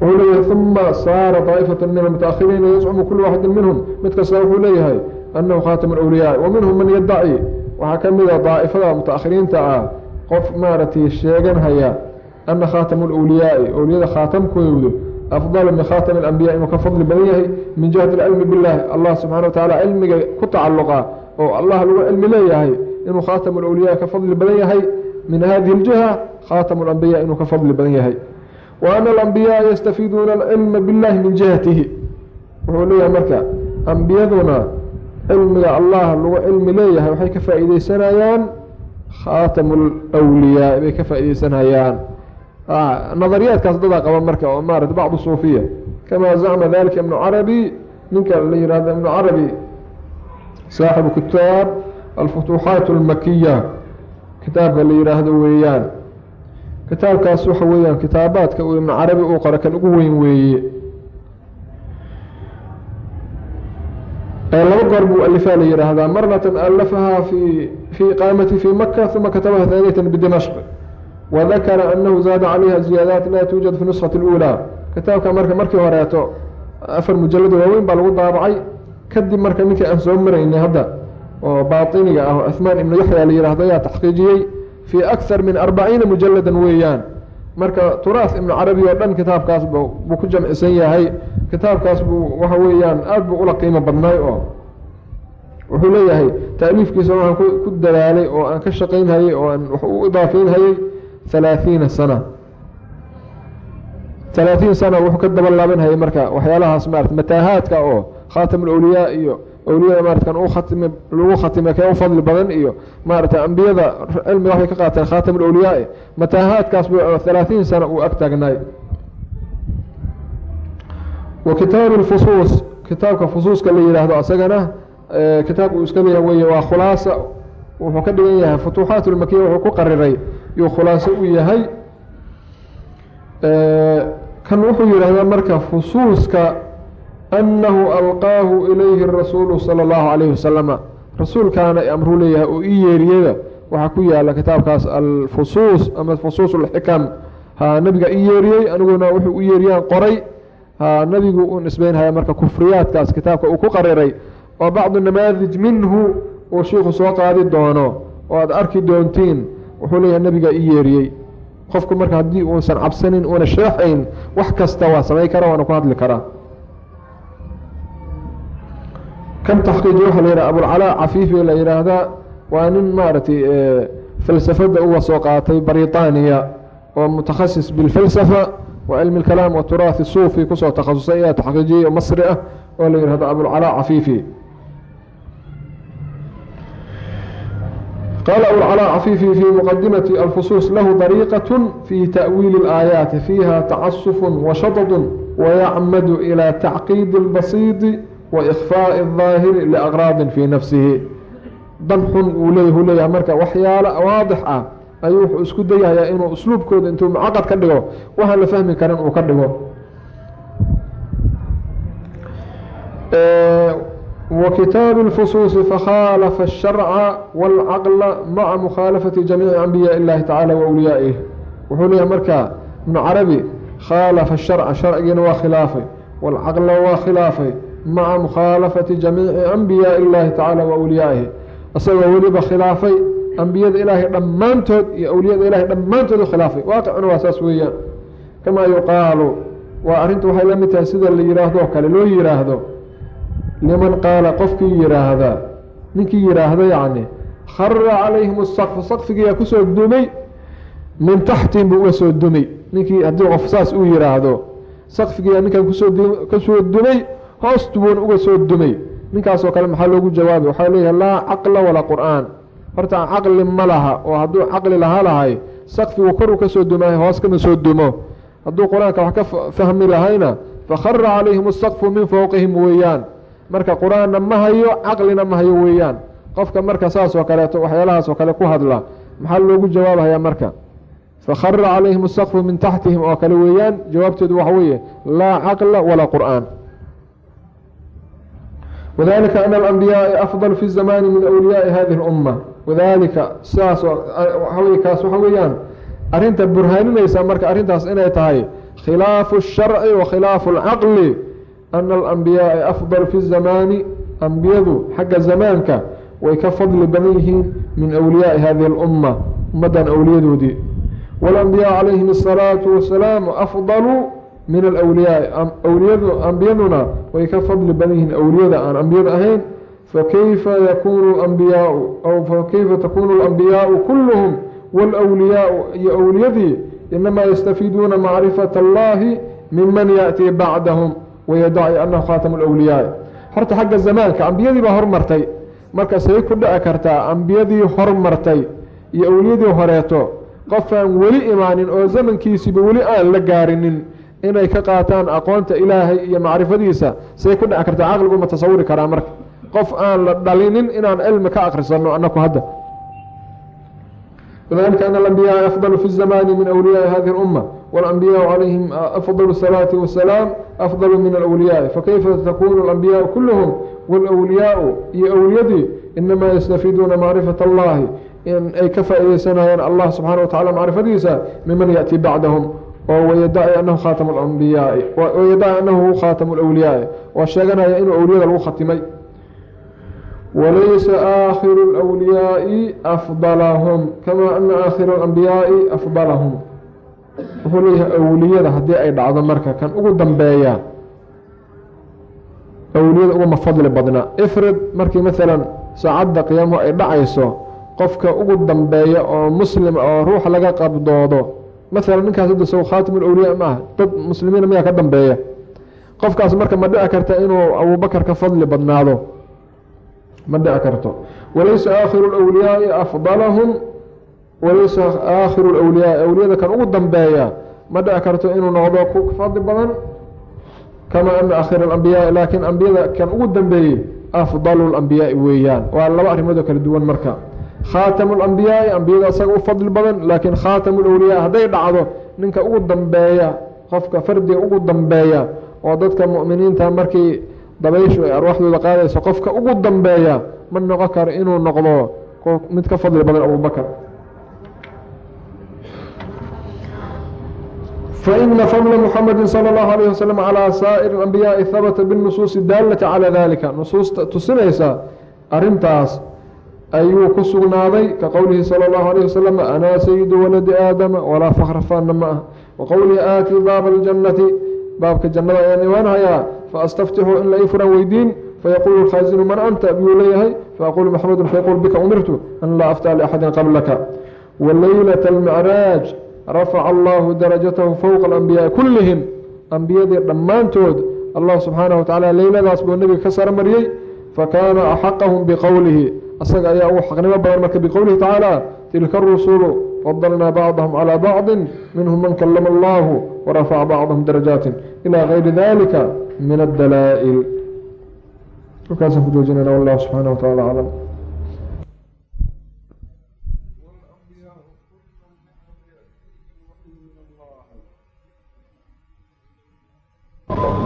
wuxuu leeyahay uma saara daa'ifat min almutaahiriina yazcumu kulu waaxidin minhum mid kasta wuxuu leeyahay anahu khaatimu alawliyaa wa minhum man yaddaci waxaa ka mida daa'ifada mutaakhiriinta ah qof maaragtay sheeganhaya ana khaatamu alawliyaai awliyada khaatamkoodu afdal min khaatami alambiya inuu ka fadli badan yahay min jihati alcilmi billahi allah subxana wa tacaala cilmiga ku tacaluqa oo allah lagu cilmi leeyahay inuu khaatamu alawliyaa ka fadli badan yahay min hadihi aljiha khaatamu alambiya inuu ka fadli badan yahay waana alambiyaaa yastafiiduuna alcilma billahi min jihatihi wuxuu leeyahay marka ambiyaduna cilmiga allah lagu cilmi leeyahay waxay ka faa-iideysanayaan khaatamulwliyaa bay ka faa-iideysanayaan nadariyaadkaas dadaa qaba marka oo maarata bacdu suufiya kama zacma dalika ibnu carabi ninka la yihahda ibnu carabi saaxibu kitaab alfutuuxaat almakiya kitaabka la yihaahdo weeyaan kitaabkaas waxa weeyaan kitaabaadka uu ibnu carabi uu qora kan ugu weyn weeye. Laba goor buu alifaa la yihaahdaa marnatan alafahaa fi fi iqaamati fii maka uma katabaha haaniyata bidimashq wadakara anahu zaada calayha ziyaadaat laa tuujad fi nuskhati اlأuulaa kitaabka marka markii horeeto afar mujalada waaweyn baa lagu daabacay. Kadib marka ninkii aan soo maraynay hadda oo baatiniga ah o ibnu yaxya la yihaahdo ayaa taxqiijiyey fii akar min arbaciina mujaladan weeyaan marka turaas ibnu carabi oo dhan kitaabkaas buu ku jamcisan yahay kitaabkaas buu waxa weeyaan aada buu ula qiimo badnay oo wuxuu leeyahay taaliifkiisa waxaan ku dadaalay oo aan ka shaqaynhayey oo aan wax u idaafaynhayey halaaثiina sana halaaثiin sana wuxuu ka daba laabanhayay marka waxyaalahaas marat mataahaadka oo khaatam ulawliyaa iyo awliyada maaratan u khatime lagu khatime kee u fadli badan iyo maaragtay ambiyada cilmiga waxay ka qaateen khaatam ulawliyaa mataahaadkaas bu halaaثiin sana uu ag taagnaay wa kitaabu lfusuus kitaabka fusuuska la yidhaahdo asagana kitaab uu iska leeyahay wey waa khulaasa wuxuu ka dhigan yahay futuuxaat lmakiya wuxuu ku qariray yuu khulaaso u yahay. Kan wuxuu yidhahdaa marka fusuuska anahu alqaahu ilayhi rasuulu sala allahu calayhi wasalama rasuulkaana amruu leeyahay oo ii yeeriyada waxaa ku yaalla kitaabkaas alfusuus ama fusuus alxikam ha nabiga i yeeriyey aniguna wuxuu u yeeriyaan qoray ha nabigu uu nisbeynhaya marka kufriyaadkaas kitaabka uu ku qariray oo bacdu namaadij minhu uu shiikhu soo qaadi doono oo aad arki doontiin wuxuu leeyahay nabigaa i yeeriyey qofku marka haddii uusan cabsanin uuna sheexayn wax kasta waa samayn kara waana ku hadli karaa kan taxqiiji waxaa la yidhaha abulcalaa cafiifi la yidhaahdaa waa nin maaragtay falsafada uga soo qaatay britaniya oo mutakhasis bilfalsafa wa cilmi اlkalaam waturaahi suufi kusoo takhasusay ayaa taxqiijiyey oo masri ah oo la yidhahdo abulcalaa cafiifi قال أبو العلاء عفيفي في مقدمة الفصوص له طريقة في تأويل الآيات فيها تعصف وشطط ويعمد إلى تعقيد البسيط وإخفاء الظاهر لأغراض في نفسه ضنح وليه ليه مركا وحيالة واضح ayuu wuxuu isku dayahayaa inuu usluubkooda intuu mucaqad ka dhigo waxaan la fahmi karin uu ka dhigo وkitاaب الفصوص فkhالف الشhرع والcقل mعa مkhالفة جaميiع أنبiyاء الlahi taعالى وأwliyaaئه wuxuu leeyahay marka iبن caraبي khاalفa الشharca sharcigiina waa khilaafay والcaqla waa khilaafay maca mukhaalafati jamiici ambiyaai illaahi tacaala wa awliyaa'ihi. Isagoo weliba khilaafay ambiyada ilaahay dhammaantood iyo awliyada ilahay dhammaantood u khilaafay. Waaqicuna waa saas weeyaan. Kamaa yuqaalu waa arrinta waxay la mid tahay sida la yidhaahdo kale loo yidhaahdo. Liman qaala qofkii yidhaahda ninkii yidhaahda yacni khara calayhim asaqfu saqfigiyaa ku soo dumay min taxtihim buu uga soo dumay. Ninkii haddii qof saas uu yidhaahdo saqfigiyaa ninkan ku soo ku soo dumay hoostubuuna uga soo dumay. Ninkaasoo kale maxaa loogu jawaabay? Waxaa leeyahay laa caqla walaa qur'aan. Horta caqli ma laha oo hadduu caqli lahaa lahay sakfigu koruu ka soo dumaayo hoos kama soo dumo. Hadduu qur'aanka wax ka fahmi lahayna fakhara calayhim asaqfu min fowqihim weeyaan. Marka qur'aanna ma hayo caqlina ma hayo weeyaan. Qofka marka saas oo kaleeto waxyaalahaas oo kale ku hadla maxaa loogu jawaabahayaa marka? Fakhara calayhim asaqfu min taxtihim oo kale weeyaan. Jawaabteedu waxa weeye laa caqla walaa qur'aan wadalika ana alambiyaai afdal fi zamani min awliyaai hadihi اlumma wadalika sidaas waawey kaas waxa weeyaan arrinta burhaaninaysa marka arrintaas inay tahay khilaafu الsharci wa khilaafu اlcaqli ana alambiyaai afdal fi zamaani ambiyadu xagga zamaanka way ka fadli badan yihiin min awliyaai hadihi اlumma ummaddan awliyadoodii walambiyaa calayhim الsalaatu wasalaam afdalu min alwliyaa wliyadu ambiyaduna way ka fadli badan yihiin awliyada aan ambiyada ahayn. fakayfa yakunu ambiyaau aw fakayfa takunu alambiyaau kulluhum wlwliyaau iyo awliyadii inamaa yastafiiduuna macrifat allahi miman yaأtii bacdahum wayadaci anahu khaatamu lwliyaa horta xagga zamaanka ambiyadii baa hormartay marka say ku dhici kartaa ambiyadii hormartay iyo awliyadii horeeto qofaan weli imaanin oo zamankiisiiba weli aan la gaarinin inay ka qaataan aqoonta ilaahay iyo macrifadiisa say ku dhici kartaa caqligu ma tasawuri karaa marka qof aan la dhalinin inaan cilmi ka akrisano anaku hadda wadalika ana alambiyaaa afdalu fi zamani min awliyaai hadihi اlumma waاlambiyaau calayhim afdal الsalaati wasalaam afdalu min alawliyaai fakayfa takunu alambiyaau kulluhum wاlawliyaau iyo awliyadii inamaa yastafiiduuna macrifata allahi in ay ka faaideysanayaan allah subxaana watacala macrifadiisa miman yaأtii bacdahum oo wayadaci anahu khaatamu alambiyaai wayadaci anahu khaatamu lawliyaai oo sheeganaya inuu awliyada lagu khatimay. Walaysa aakhiru اlwliyaai afdalahum kamaa ana aakhira alambiyaai afdalahum. Wuxuu leeyahay awliyada haddii ay dhacdo marka kan ugu dambeeya awliyada uguma fadli badna ifrid markii maalan saacadda qiyaamuhu ay dhacayso qofka ugu dambeeya oo muslim oo ruux laga qabdoodo maalan ninkaas hadda sow khaatim ulawliyaa ma ah dad muslimiina miyaa ka dambeeya? Qofkaas marka ma dhici karta inuu abubakar ka fadli badnaado? Ma dhici karto. Walaysa aakhiru lwliyaai afdalahum walaysa aakhiru lwliyaai awliyada kan ugu dambeeya ma dhici karto inuu noqdo ku fadli badan? Kamaa ana akhira alambiyaai laakiin ambiyada kan ugu dambeeyey afdalu lambiyaai weeyaan. Waa laba arrimoodoo kala duwan marka khaatamu lambiyaai ambiyada isaga u fadli badan laakiin khaatamu lawliyaa hadday dhacdo ninka ugu dambeeya qofka fardiga ugu dambeeya oo dadka mu'miniinta markii dabayshu ay arwaaxdooda qaadayso qofka ugu dambeeya ma noqon karo inuu noqdo mid ka fadli badan abubakar faina fadla muxamedi salى اllahu alayh waslm calى saa'ir اlambiyaai habata binusuusi daalati calى dalika nusuusta tusinaysa arintaas ayuu ku sugnaaday ka qowlihi sala allahu calayh wasalam anaa sayidu waladi aadama walaa fakra faanna ma ah. Wa qowlihi aati baaba aljannati baabka jannada ayaan imaanhayaa faastaftixu in la ii furan weydiin fayaquulu lkhaasinu man anta? Biyuu leeyahay faaquulu maxamedun fayaquul bika umirtu an laa aftaa liaxadin qablaka. Waleylata almacraaj rafaca allahu darajatahu fowqa alambiyaai kullihim. Ambiyadii dhammaantood allah subxaanahu wa tacala leyladaas buu nebiga ka saro mariyey fakaana axaqahum biqowlihi asaga ayaa ugu xaqnimo badan marka biqowlihi tacaala tilka rusulu fadalnaa bacdahum calaa bacdin minhum man kalama allahu warafaca bacdahum darajaatin ilaa gayri dalika min addalaa'il. Halkaasaan ku joojinayna wallahu subxaana wa aclam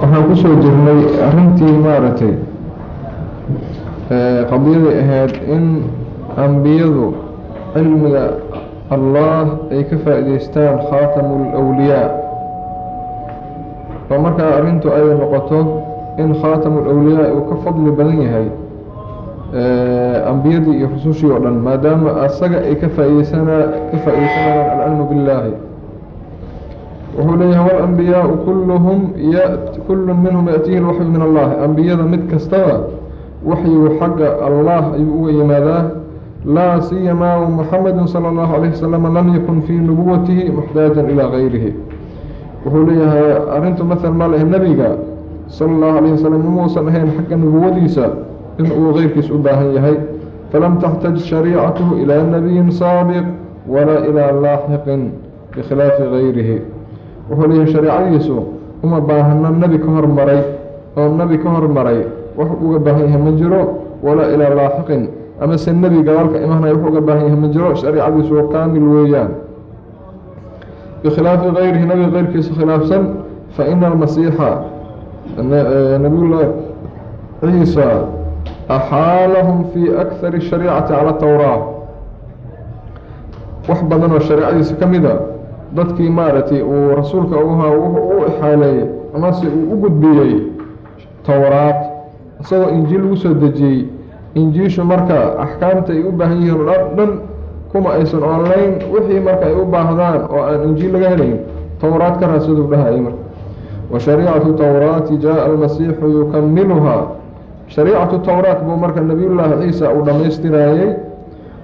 waxaan ku soo jirnay arrintii maaragtay qadiyadii ahayd in ambiyadu cilmiga allah ay ka faa'idaystaan khaatamu lwliyaa oo markaa arrintu ay noqoto in khaatamu lwliyaa uu ka fadli badan yahay ambiyadii iyo rusushii oo dhan maadaama asaga ay ka faa'idaysana ka faa'iidaysanayaan alcilmu billaahi. Wuxuu leeyahay walambiyaau kulluhum kullu minhum yaأtiihi lwaxyu min allah. Ambiyada mid kastaba waxyigu xagga allah ayuu uga yimaadaa. Laa siyamaa muxamedin sala allahu alayh wasalam lam yakun fii nubuwatihi muxtaajan ilaa kayrihi wuxuu leeyahay arrintu maala ma leh nebiga sala allahu alayh wasalam muusan ahayn xagga nubuwadiisa inuu keyrkiis u baahan yahay. Falam taxtaj shariicatuhu ilaa nabiyin saabiq walaa ilaa laaxiqin bikhilaafi kayrihi wuxuu leeyahay shareicadiisu uma baahano nebi ka hormaray oo nebi ka hormaray wax uga baahan yahay ma jiro walaa ilaa laaxiqin amase nebi gadaalka imahnaya wax uga baahan yahay ma jiro shareecadiisu oo kaamil weeyaan. Bikhilaafi gayrihi nebiga keyrkiisa khilaafsan fa ina almasiixa nabiyullahi ciisa axaalahum fii akhari shariicati cala towraa wax badan oo shareecadiisa ka mida dadkii maaragtay uu rasuulka uhaa wuxuu u ixaaleeyey amase uu u gudbiyey towraad isagoo injiil lagu soo dejiyey. Injiilshu marka axkaamta ay u baahan yihiin dhan dhan kuma aysan online wixii marka ay u baahdaan oo aan injiil laga helayn towraad ka raadsaduu dhahayay marka. Wa shariicatu towraati jaa almasiixu yukamiluhaa shariicatu towraat buu marka nebiyullaahi ciisa uu dhammaystiraayey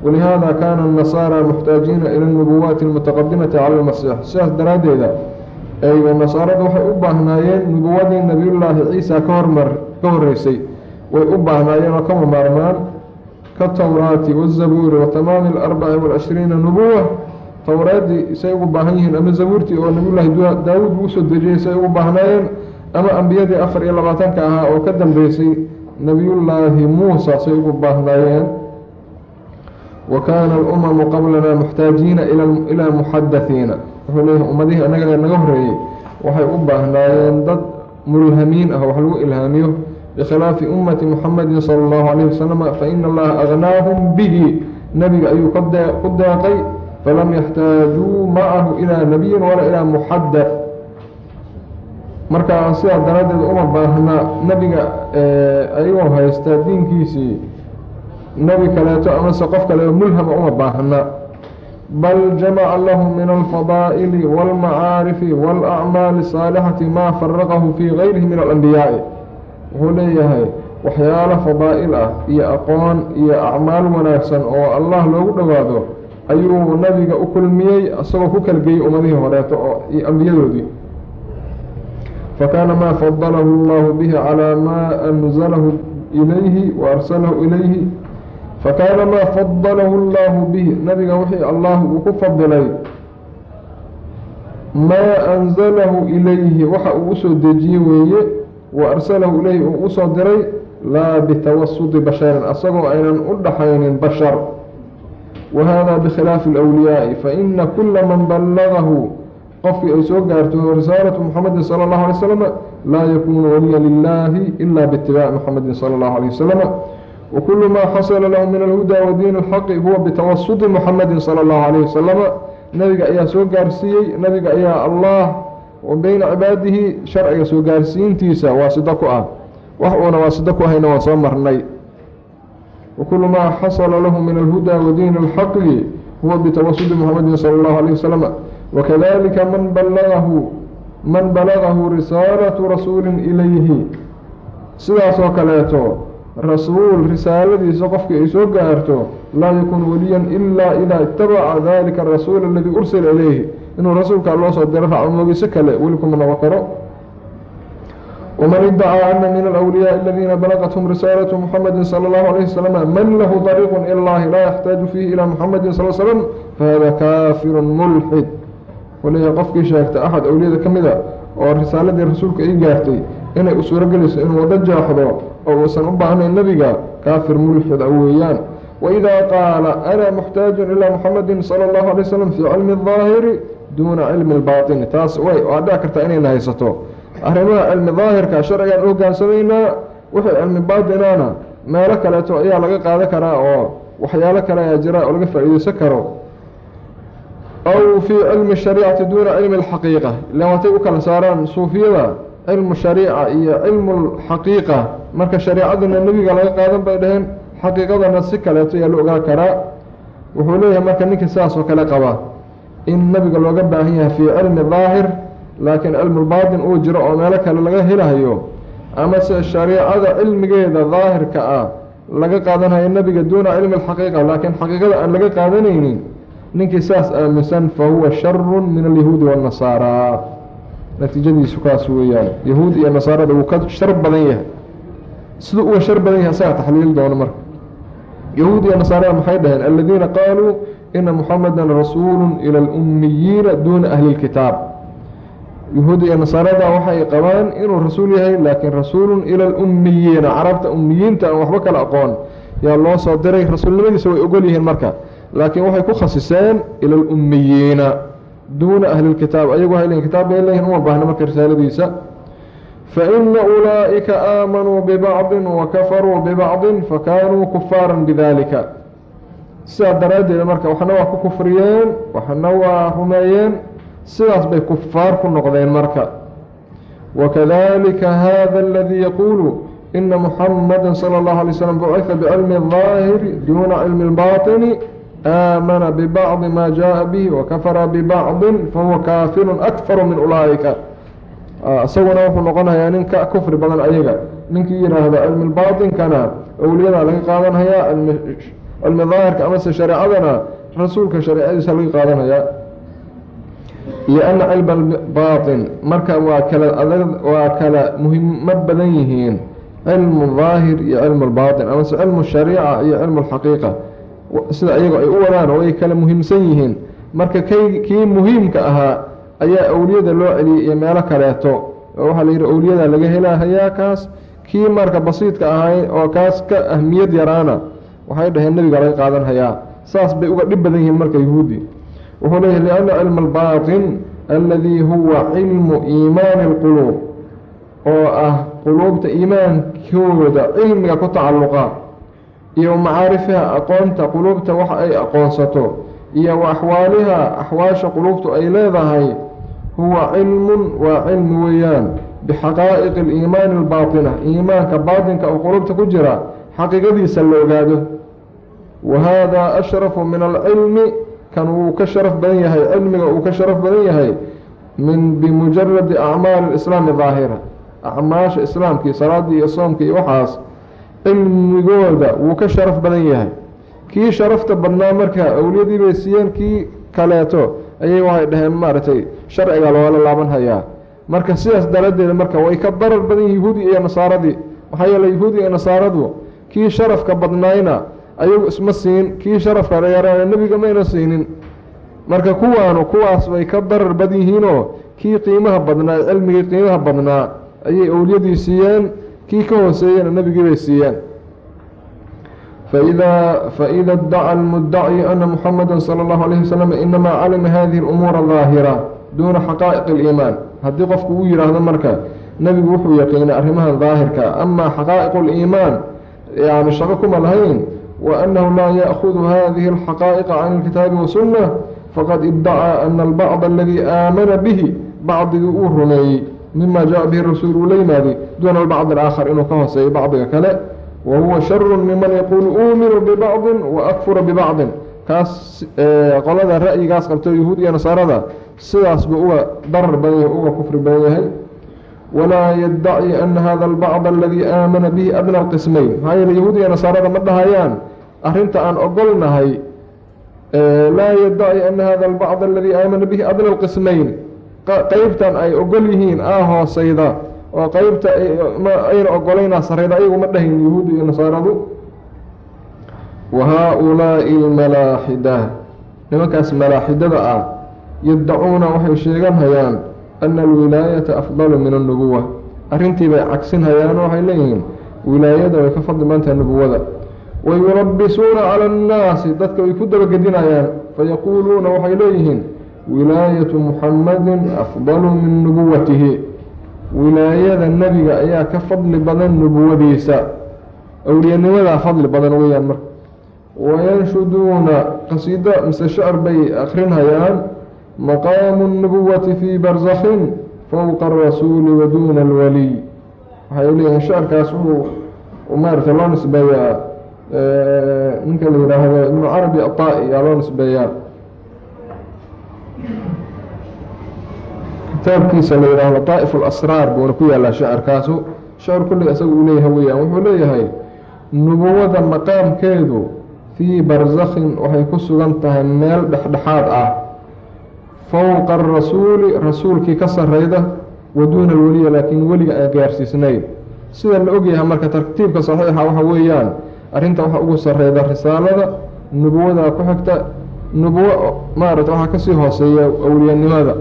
walihaada kaana annasaara muxtaajiina ila nubuwaati almutaqadimati cala almasiix. Sidaas daraaddeeda ay nasaarada waxay u baahnaayeen nubuwadii nebiyullaahi ciisa ka hormar ka horreysay way u baahnaayeen oo kama maarmaan ka towraati wazabuuri wa tamaami alarbaci walcishriina nubuwa towraaddii say ugu baahan yihiin ama zabuurtii oo nebiyullaahi daawuud lagu soo dejiyey say ugu baahnaayeen ama ambiyadii afar iyo labaatanka ahaa oo ka dambeysay nebiyullaahi muusa say ugu baahnaayeen. Wakaana alumamu qablana muxtaajiina ilaa muxadatiina wuxuu leeyahay ummadihii annaga naga horeeyey waxay u baahnaayeen dad mulhamiin ah wax lagu ilhaamiyo bikhilaafi ummati muxamedin sala allahu calayh wasalam faina allaha agnaahum bihi nebiga ayuu ku deeqay falam yaxtaajuu macahu ilaa nabiyin walaa ilaa muxadath marka sidaa daraaddeed uma baahna nebiga ayagoo haysta diinkiisii nebi kaleeto amase qof kale oo mulhama uma baahna bal jamaca lahu min alfadaa'ili wاlmacaarifi wاlacmaali الsaalixati maa faraqahu fii gayrihi min alambiyaai wuxuu leeyahay waxyaalo fadaa'il ah iyo aqoon iyo acmaal wanaagsan oo allah loogu dhowaado ayuu nebiga u kulmiyey isagoo ku kalgeeyey ummadihii horeeto oo iyo ambiyadoodii fakaana maa fadalahu اllahu bihi calaa maa anzalahu ilayhi waarsalahu ilayhi. Fakaana maa fadalahu اllahu bihi nabiga wixii allah uu ku fadilay maa anzalahu ilayhi waxa uu u soo dejiyey weeye wa arsalahu ilayhi uu u soo diray laa bitawasudi basharin asagoo aynan u dhaxaynin bashar. Wa haadaa bikhilaafi alwliyaai fa ina kula man balladahu qofkii ay soo gaarto risaalatu muxamedin sala allahu alay wasalam laa yakuunu waliya lilaahi ila biitibaaci muxamedin sala allahu alayh wasalam wa kulu maa xasala lahu min alhuda wa diin alxaqi huwa bitawasudi muxamedin sala allahu alayh wasalama nabiga ayaa soo gaarsiiyey nabiga ayaa allah beyna cibaadihi sharciga soo gaarsiintiisa waa sido ku ah. Wax uuna waa sido ku ahayna waan soo marnay. Wakulu maa xasala lahu min alhuda wa diin اlxaqi huwa bitawasudi muxamedin sala اllahu alayh wasalam wakadalika man balagahu man balagahu risaalatu rasuuli ilayhi. Sidaasoo kaleeto rasuul risaaladiisa qofkii ay soo gaarto laa yakun waliyan ilaa idaa itabaca dalika arasuul aladii ursila ilayhi inuu rasuulka loo soo diro raaco kale weli kuma naga qoro. Waman idacaa ana min alwliyaai aladiina balagathum risaalatu muxamadi sala allahu alayh wasalam man lahu dariiqu ila llahi laa yaxtaaju fiihi ilaa muxamadi sal slam fahada kaafirun mulxid walihi qofkii sheegta axad awliyada ka mid a oo risaaladii rasuulka ii gaartay inay u suurogeliso inuu waddo jeexdo oo uusan u baahnayn nebiga kaafir mulxid a ah weeyaan. Waidaa qaala ana muxtaaju ilaa muxamadi sala allahu alay w slam fii cilmi daahiri duuna cilmi lbaatini taas way waa dhici kartaa inayna haysato. Arrimaha cilmi daahirka sharcigaan u hogaansamaynaa wixii cilmi baatinaana meelo kaleeto ayaa laga qaadan karaa oo waxyaalo kale ayaa jira oo laga faa-iideysan karo. Aw fii cilmi shariicati duuna cilmi alxaqiiqa ilan waatay u kala saaraan suufiyada cilmu shariica iyo cilmu lxaqiiqa marka shareicaduna nebiga laga qaadan bay dhaheen xaqiiqadana si kaleeto ayaa la ogaan karaa. Wuxuu leeyahay marka ninkii sidaas oo kale qaba in nebiga looga baahan yahay fii cilmi daahir laakiin cilmu lbaatin uu jiro oo meelo kale laga helahayo amase shariicada cilmigeeda daahirka ah laga qaadanhayo nebiga duuna cilmi alxaqiiqa laakiin xaqiiqada aan laga qaadanaynin ninkii saas aaminsan fa huwa sharu min alyahuudi waannasaaraa natiijadiisu kaas weeyaan yahuud iyo nasaarada wuu ka shar badan yahay. Siduu uga shar badan yahay asaga taxliil doono marka. Yahuud iyo nasaarada maxay dhaheen? Aladiina qaaluu ina muxamedan rasuulu ila alummiyiina duuna ahli lkitaab yahuud iyo nasaarada waxay qabaan inuu rasuul yahay laakiin rasuulun ila alummiyiina carabta ummiyiinta aan waxba kala aqoon yaa loo soo diray rasuulnimadiisa way ogol yihiin marka laakiin waxay ku khasiseen ila alummiyiina duuna ahli lkitaab ayagu leeyihiin kitaab bay leeyihiin uma baahna marka risaaladiisa faina ulaa'ika aamanuu bibacdin wakafaruu bibacdin fakaanuu kufaaran bidalika sidaa daraaddeed marka waxna waa ku kufriyeen waxna waa rumeeyeen sidaas bay kufaar ku noqdeen marka wakadalika hada aladii yaquulu ina muxamada salى اllahu alay slm buciثa bcilmi الظaahiri duuna cilmi اlbaطini aamana bibacdi ma jaءa bihi wakafara bibacdi fahuwa kaafiru akfaru min ulaa'ika isaguna wuxuu noqonayaa nin ka kufri badan ayaga ninkii yidhaahda cilmi lbaatinkana owliyada laga qaadanhayaa cilmi daahirka amase shareecadana rasuulka shareecadiisa laga qaadanhayaa lianna cilma albaatin marka waa kala waa kala muhimo badan yihiin. Cilmu daahir iyo cilmu lbaatin amase cilmu shariica iyo cilmu lxaqiiqa sida iyago ay u wadaan oo ay kala muhiimsan yihiin. Marka kay kii muhiimka ahaa ayaa awliyada loo celiyey iyo meelo kaleeto. Oo waxaa la yidhi awliyada laga helahayaa kaas kii marka basiidka ahay oo kaas ka ahmiyad yaraana waxay dhaheen nebiga laga qaadanhayaa saas bay uga dhib badan yihiin marka yahuudi wuxuu leeyahy lianna cilma albaatin aladii huwa cilmu iimaani alquluub. Oo ah quluubta iimaankooda cilmiga ku tacalluqa iyo macaarifiha aqoonta quluubta waxa ay aqoonsato iyo wa axwaaliha axwaasha quluubtu ay leedahay huwa cilmun waa cilmi weeyaan. Bixaqaa'iqi aliimaani albaatina iimaanka baatinka oo quluubta ku jira xaqiiqadiisa la ogaado wa haadaa ashrafu min alcilmi kan wuu ka sharaf badan yahay cilmiga uu ka sharaf badan yahay min bimujaradi acmaali islaami daahira acmaasha islaamkii salaadii iyo soomkii iyo waxaas cilmigooda wuu ka sharaf badan yahay kii sharafta badnaa marka awliyadii bay siiyeen kii kaleeto ayay waxay dhaheen maaragtay sharciga loola laaban hayaa marka sidaas daraaddeed marka way ka darar badan yahuudi iyo nasaaradii maxaa yeeley yahuudi iyo nasaaradu kii sharafka badnayna ayagu isma siin kii sharafka yaraana nebiga mayna siinin marka kuwaanu kuwaas bay ka darar badan yihiinoo kii qiimaha badnaa cilmigii qiimaha badnaa ayay awliyadii siiyeen kii ka hooseeyena nebigii bay siiyeen فإذا فإذا ادعى المدعي أن محمدا صلى الله عليه وسلم إنما علم هذه الأمور الظاهرة دون حقائق الإيمان هدي قفك ويرا هذا مركا نبي وحو يقين أرمها ظاهرك أما حقائق الإيمان يعني شغكم الهين وأنه لا يأخذ هذه الحقائق عن الكتاب والسنة فقد ادعى أن البعض الذي آمن به بعض أورمي مما جاء به الرسول وليمادي دون البعض الآخر إنه كهسي بعض كلا وهو شر ممن يقول أؤمن ببعض وأكفر ببعض كاس قلدا رأي كاس قبتو يهود يا نصارى سياس بأوى ضر بنيه أوى كفر بنيه walaa yadaci ana hada albacd aladii aamana bihi adna alqismayn maxaa yeele yahuud iyo nasaarada ma dhahayaan arrinta aan ogolnahay laa yaddaci ana hada albacd aladii aamana bihi adna alqismayn qeybtan ay ogol yihiin aa hoosayda oo qeybta ayna ogolaynaa sarayda ayagu ma dhahayn yahuud iyo nasaaradu wa haa-ulaa'i almalaaxida nimankaas malaaxidada ah yaddacuuna waxay sheeganhayaan ana alwilaayata afdalu min annubuwa arrintii bay cagsinhayaan oo waxay leeyihiin wilaayada way ka fadli baantahay nubuwada wayulabbisuuna cala annaasi dadka way ku dabagedinayaan fayaquuluuna waxay leeyihiin wilaayatu muxamadin afdalu min nubuwatihi wilaayada nebiga ayaa ka fadli badan nubuwadiisa awliyanimadaa fadli badan weeyaan marka wayanshuduuna qasiido mise shacr bay akrinhayaan maqaamu اnubuwati fii barzakhin fowqa arasuuli wa duuna alwaliy waxay leeyihiin shacrkaas wuu maarata loo nisbeeyaa ninka la yidhaahdo ibnu carabi aطaa-i yaa loo nisbeeyaa kitaabkiisa la yidhaahdo daa'if اlasraar buuna ku yaalaa shacrkaasu shacr kulliga isaga uu leeyahay weyaan wuxuu leeyahay nubuwada maqaamkeedu fii barzakhin waxay ku sugan tahay meel dhexdhexaad ah fowqa arasuuli rasuulkii ka sareyda wa duuna alweliya laakiin weliga aan gaarsiisnayn. Sida la ogyahay marka tartiibka saxiixa waxa weeyaan arrinta waxaa ugu sareyda risaalada nubuwadaa ku xigta nubuwo maarata waxaa ka sii hooseeya awliyanimada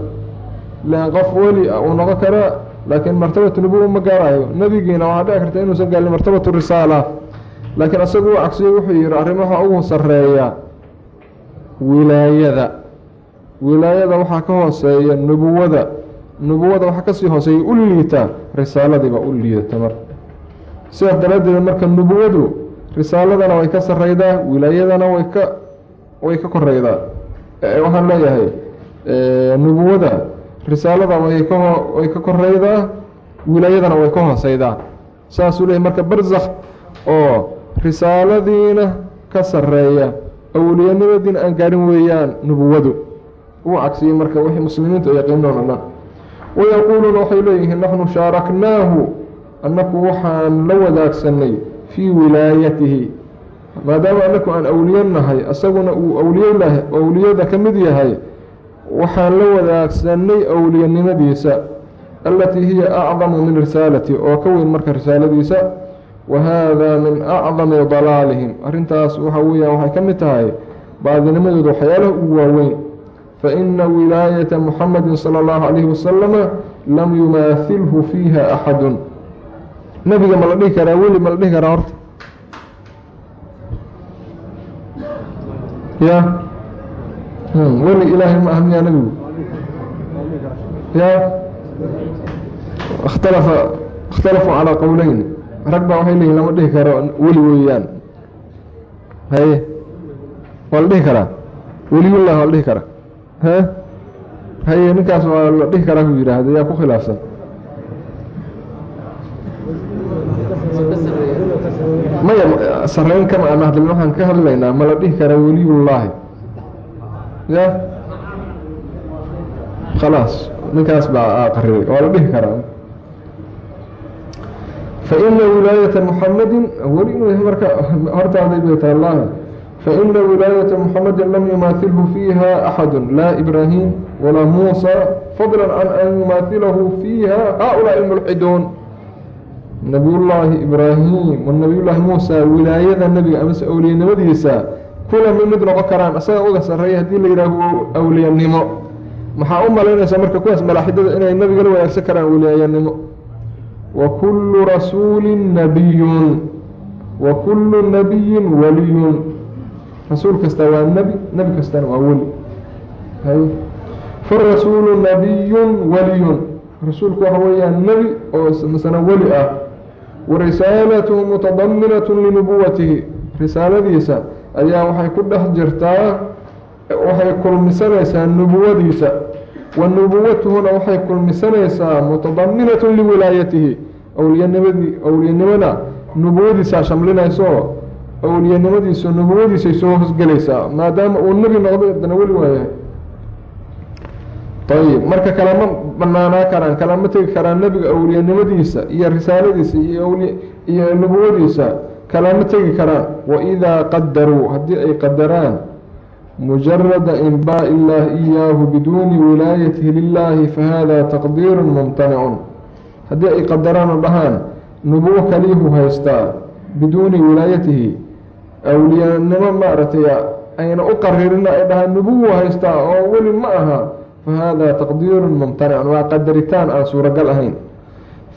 lan qof weli ah uu noqon karaa laakiin martabatu nubuwa ma gaarayo nebigiina waxaa dhici karta inuusan gaalin martabatu risaala. Laakiin isagu u cagsiyo wuxuu yihi arrimaha ugu sareeya wilaayada wilaayada waxaa ka hooseeya nubuwada. Nubuwada waxaa ka sii hooseeya u liita risaaladiiba u liidata marka sidaas daraaddeed marka nubuwadu risaaladana way ka sareydaa wilaayadana way ka way ka koreydaa waxaan leeyahay nubuwada risaalada way ka way ka koreydaa wilaayadana way ka hooseydaa saasuu leeyahy marka barzakh oo risaaladiina ka sareeya awliyanimadiina aan gaarin weeyaan nubuwadu uu cagsiyey marka wixii muslimiintu yaqiinoon dhan. Wayaquuluuna waxay leeyihiin naxnu shaaraknaahu annaku waxaan la wadaagsanay fii wilaayatihi. Maadaama annaku aan awliyo nahay isaguna uu awliye awliyada ka mid yahay waxaan la wadaagsanay awliyanimadiisa allatii hiya acdamu min risaalati oo ka weyn marka risaaladiisa wa haadaa min acdami dalaalihim. Arrintaas waxa weeyaan waxay ka mid tahay baadinimadooda waxyaalaha ugu waaweyn faina wilaayata muxamadi sala allahu calayhi wasalama lam yumaahilhu fiiha axadun nabiga ma la dhihi karaa weli ma la dhihi karaa horta ya weli ilaahay ma ah miyaa nabigu ya ikhtalafa ikhtalafuu calaa qowleyn rag baa waxay leeyihiin lama dhihi karo weli weeyaan haye waa la dhihi karaa weliyullah waa la dhihi karaa haye ninkaas waa la dhihi karaa ku yidhaahda yaa ku khilaafsan. Maya sareyn kama aan hadlin waxaan ka hadlaynaa ma la dhihi karaa weliyullaahi ya? Khalaas ninkaas baa qariray waa la dhihi karaa. Faina wilaayata muxamadin weli inuu yahay marka hortaaday faina wilaayata muxamadi lam yumaahilhu fiiha axadu laa ibraahim walaa muusa fadla can an yumaahilahu fiiha haؤulaaءi mulxiduun nabiyullaahi ibraahim wanabiyullaahi muusa wilaayada nebiga amase awliyanimadiisa kula mi mid noqon karaan isaga uga sarreeya haddii la yidhaaho awliyanimo maxaa u malaynaysaa marka kuwaas malaaxidada inay nebiga la wadaagsan karaan wilaayanimo wa kullu rasuulin nabiyun wa kullu nabiyin waliyun rasuul kasta waa nebi nebi kastana waa weli farasuulu nabiyun waliyun. Rasuulku waxa weeyaan nebi oo masana weli ah. Wa risaalatuhu mutadaminatu linubuwatihi risaaladiisa ayaa waxay ku dhex jirtaa waxay kulmisanaysaa nubuwadiisa wa nubuwatuhuna waxay kulmisanaysaa mutadaminatu liwilaayatihi awliyanimadi awliyanimada nubuwadiisaa shamlinayso awliyanimadiisu nubuwadiisay soo hosgelaysaa maadaama uu nebi noqday dana weli waayahay ayib marka kalama banaanaa karaan kalama tegi karaan nebiga awliyanimadiisa iyo risaaladiisa iyo nubuwadiisa kalama tegi karaan. Waidaa qadaruu haddii ay qadaraan mujarada inbaa illaahi iyaahu biduuni wilaayatihi lilaahi fahada taqdiiru mumtanicun haddii ay qadaraan oo dhahaan nubuwo kaliyuhu haystaa biduuni wilaayatihi awliyanimo maaragtay ayna u qaririna ay dhahaan nubuwu haystaa oo weli ma aha fa hada taqdiirun mumtanicun waa qadaritaan aan suuragal ahayn.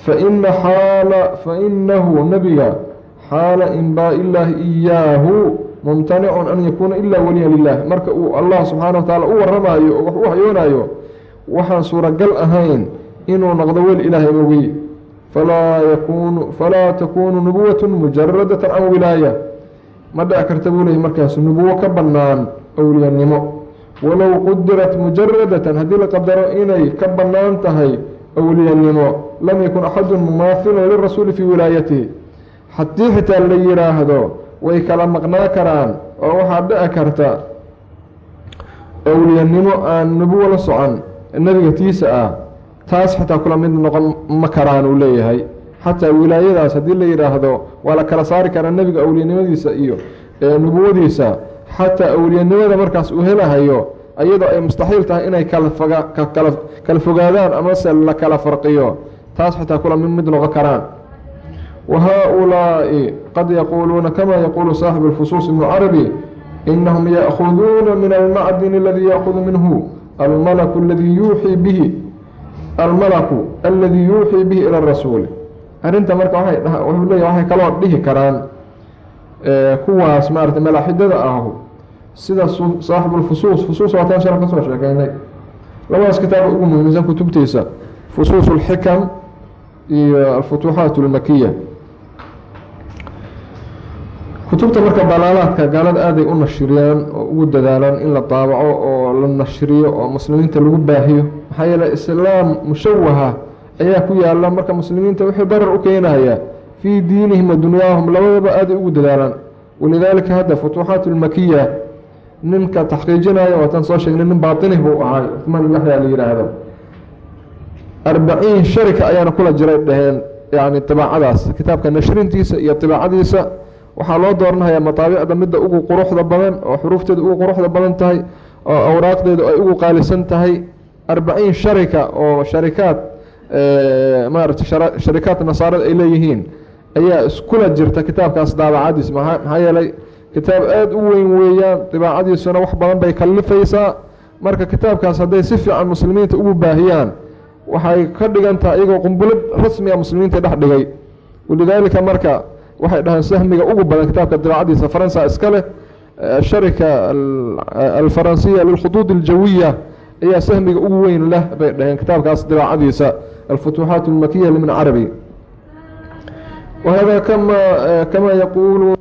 Faina xaala fainahu nebiga xaala inbaa illaahi iyaahu mumtanicun an yakuuna ilaa waliya lilah marka uu allah subxaana wa tacaala u waramayo oo wax u waxyoonaayo waxaan suuragal ahayn inuu noqdo wel ilaahay mogey falaa takuunu nubuwatu mujaradatan can wilaaya ma dhici karta buu leeyay markaas nubuwo ka bannaan owliyanimo walow qudirat mujaradatan haddii la qadaro inay ka bannaan tahay owliyanimo lam yakun axadun mumaahilan lirasuuli fii wilaayatihi haddii xitaa la yidhaahdo way kala maqnaa karaan oo waxaa dhici karta owliyanimo aan nubuwo la socon nebiga tiisa ah taas xitaa kula mid noqon ma karaan uu leeyahay xataa wilaayadaas haddii la yidhaahdo waa la kala saari karaa nebiga awliyanimadiisa iyo nubuwadiisa xataa awliyanimada markaas uu helahayo iyadoo ay mustaxiil tahay inay kala fogaadaan amase la kala farqiyo taas xitaa kula mid noqon karaan. Wa haa-ulaa'i qad yaquuluuna kama yaquulu saaxibu lfusuus ibnu carabi inahum ya'khuduuna min almacdin aladii ya'khudu minhu almalaku aladii yuuxii bihi almalaku aladii yuuxii bihi ila rasuuli arrinta marka wuxuu leeya waxay kaloo dhihi karaan kuwaas maarata malaaxidada ahu sida saaxibulfusuus fusuus waataan shar ka soo sheekeynay. Labadaas kitaaba ugu muhiimsan kutubtiisa fusuus اlxikam iyo alfutuuxaat اlmakiya kutubta marka dalaalaadka gaalada aaday u nashiriyaan oo ugu dadaalaan in la daabaco oo la nashriyo oo muslimiinta lagu baahiyo maxaa yeele islaam mushawaha ayaa ku yaalla marka muslimiinta wixii darar u keenaya fii diinihim wa labadaba aaday ugu dadaalaan. Walidaalika hadda futuuxaat اlmakiya ninka taxqiijinaya waatan soo sheegnay nin baatinih buu ahay cumaan yaxya la yidhaahdo arbaciin sharika ayaana kula jiray dhaheen yani ibaacadaas kitaabka nashrintiisa iyo ibaacadiisa waxaa loo dooranayaa mataabicda midda ugu quruxda badan oo xuruufteeda ugu quruxda badan tahay oo awraaqdeedu ay ugu qaalisan tahay. Arbaciin sharika oo sharikaad maarata sharikaad nasaarada ay leeyihiin ayaa iskula jirta kitaabkaas daabacadiis. Maxaa yeelay kitaab aada u weyn weeyaan dibaacadiisuna wax badan bay kalifaysaa marka kitaabkaas hadday si fiican muslimiinta ugu baahiyaan waxay ka dhigan tahay iyagoo qumbulad rasmiga muslimiinta dhex dhigay. Walidaalika marka waxay dhahaan sahmiga ugu badan kitaabka dibaacadiisa faransa iska leh sharika alfaransiya lilkhuduud aljawiya ayaa sahmiga ugu weyn leh bay dhaheen kitaabkaas dibaacadiisa alfutuuxaat almakiya limin carabi wahada kama kama yaquulu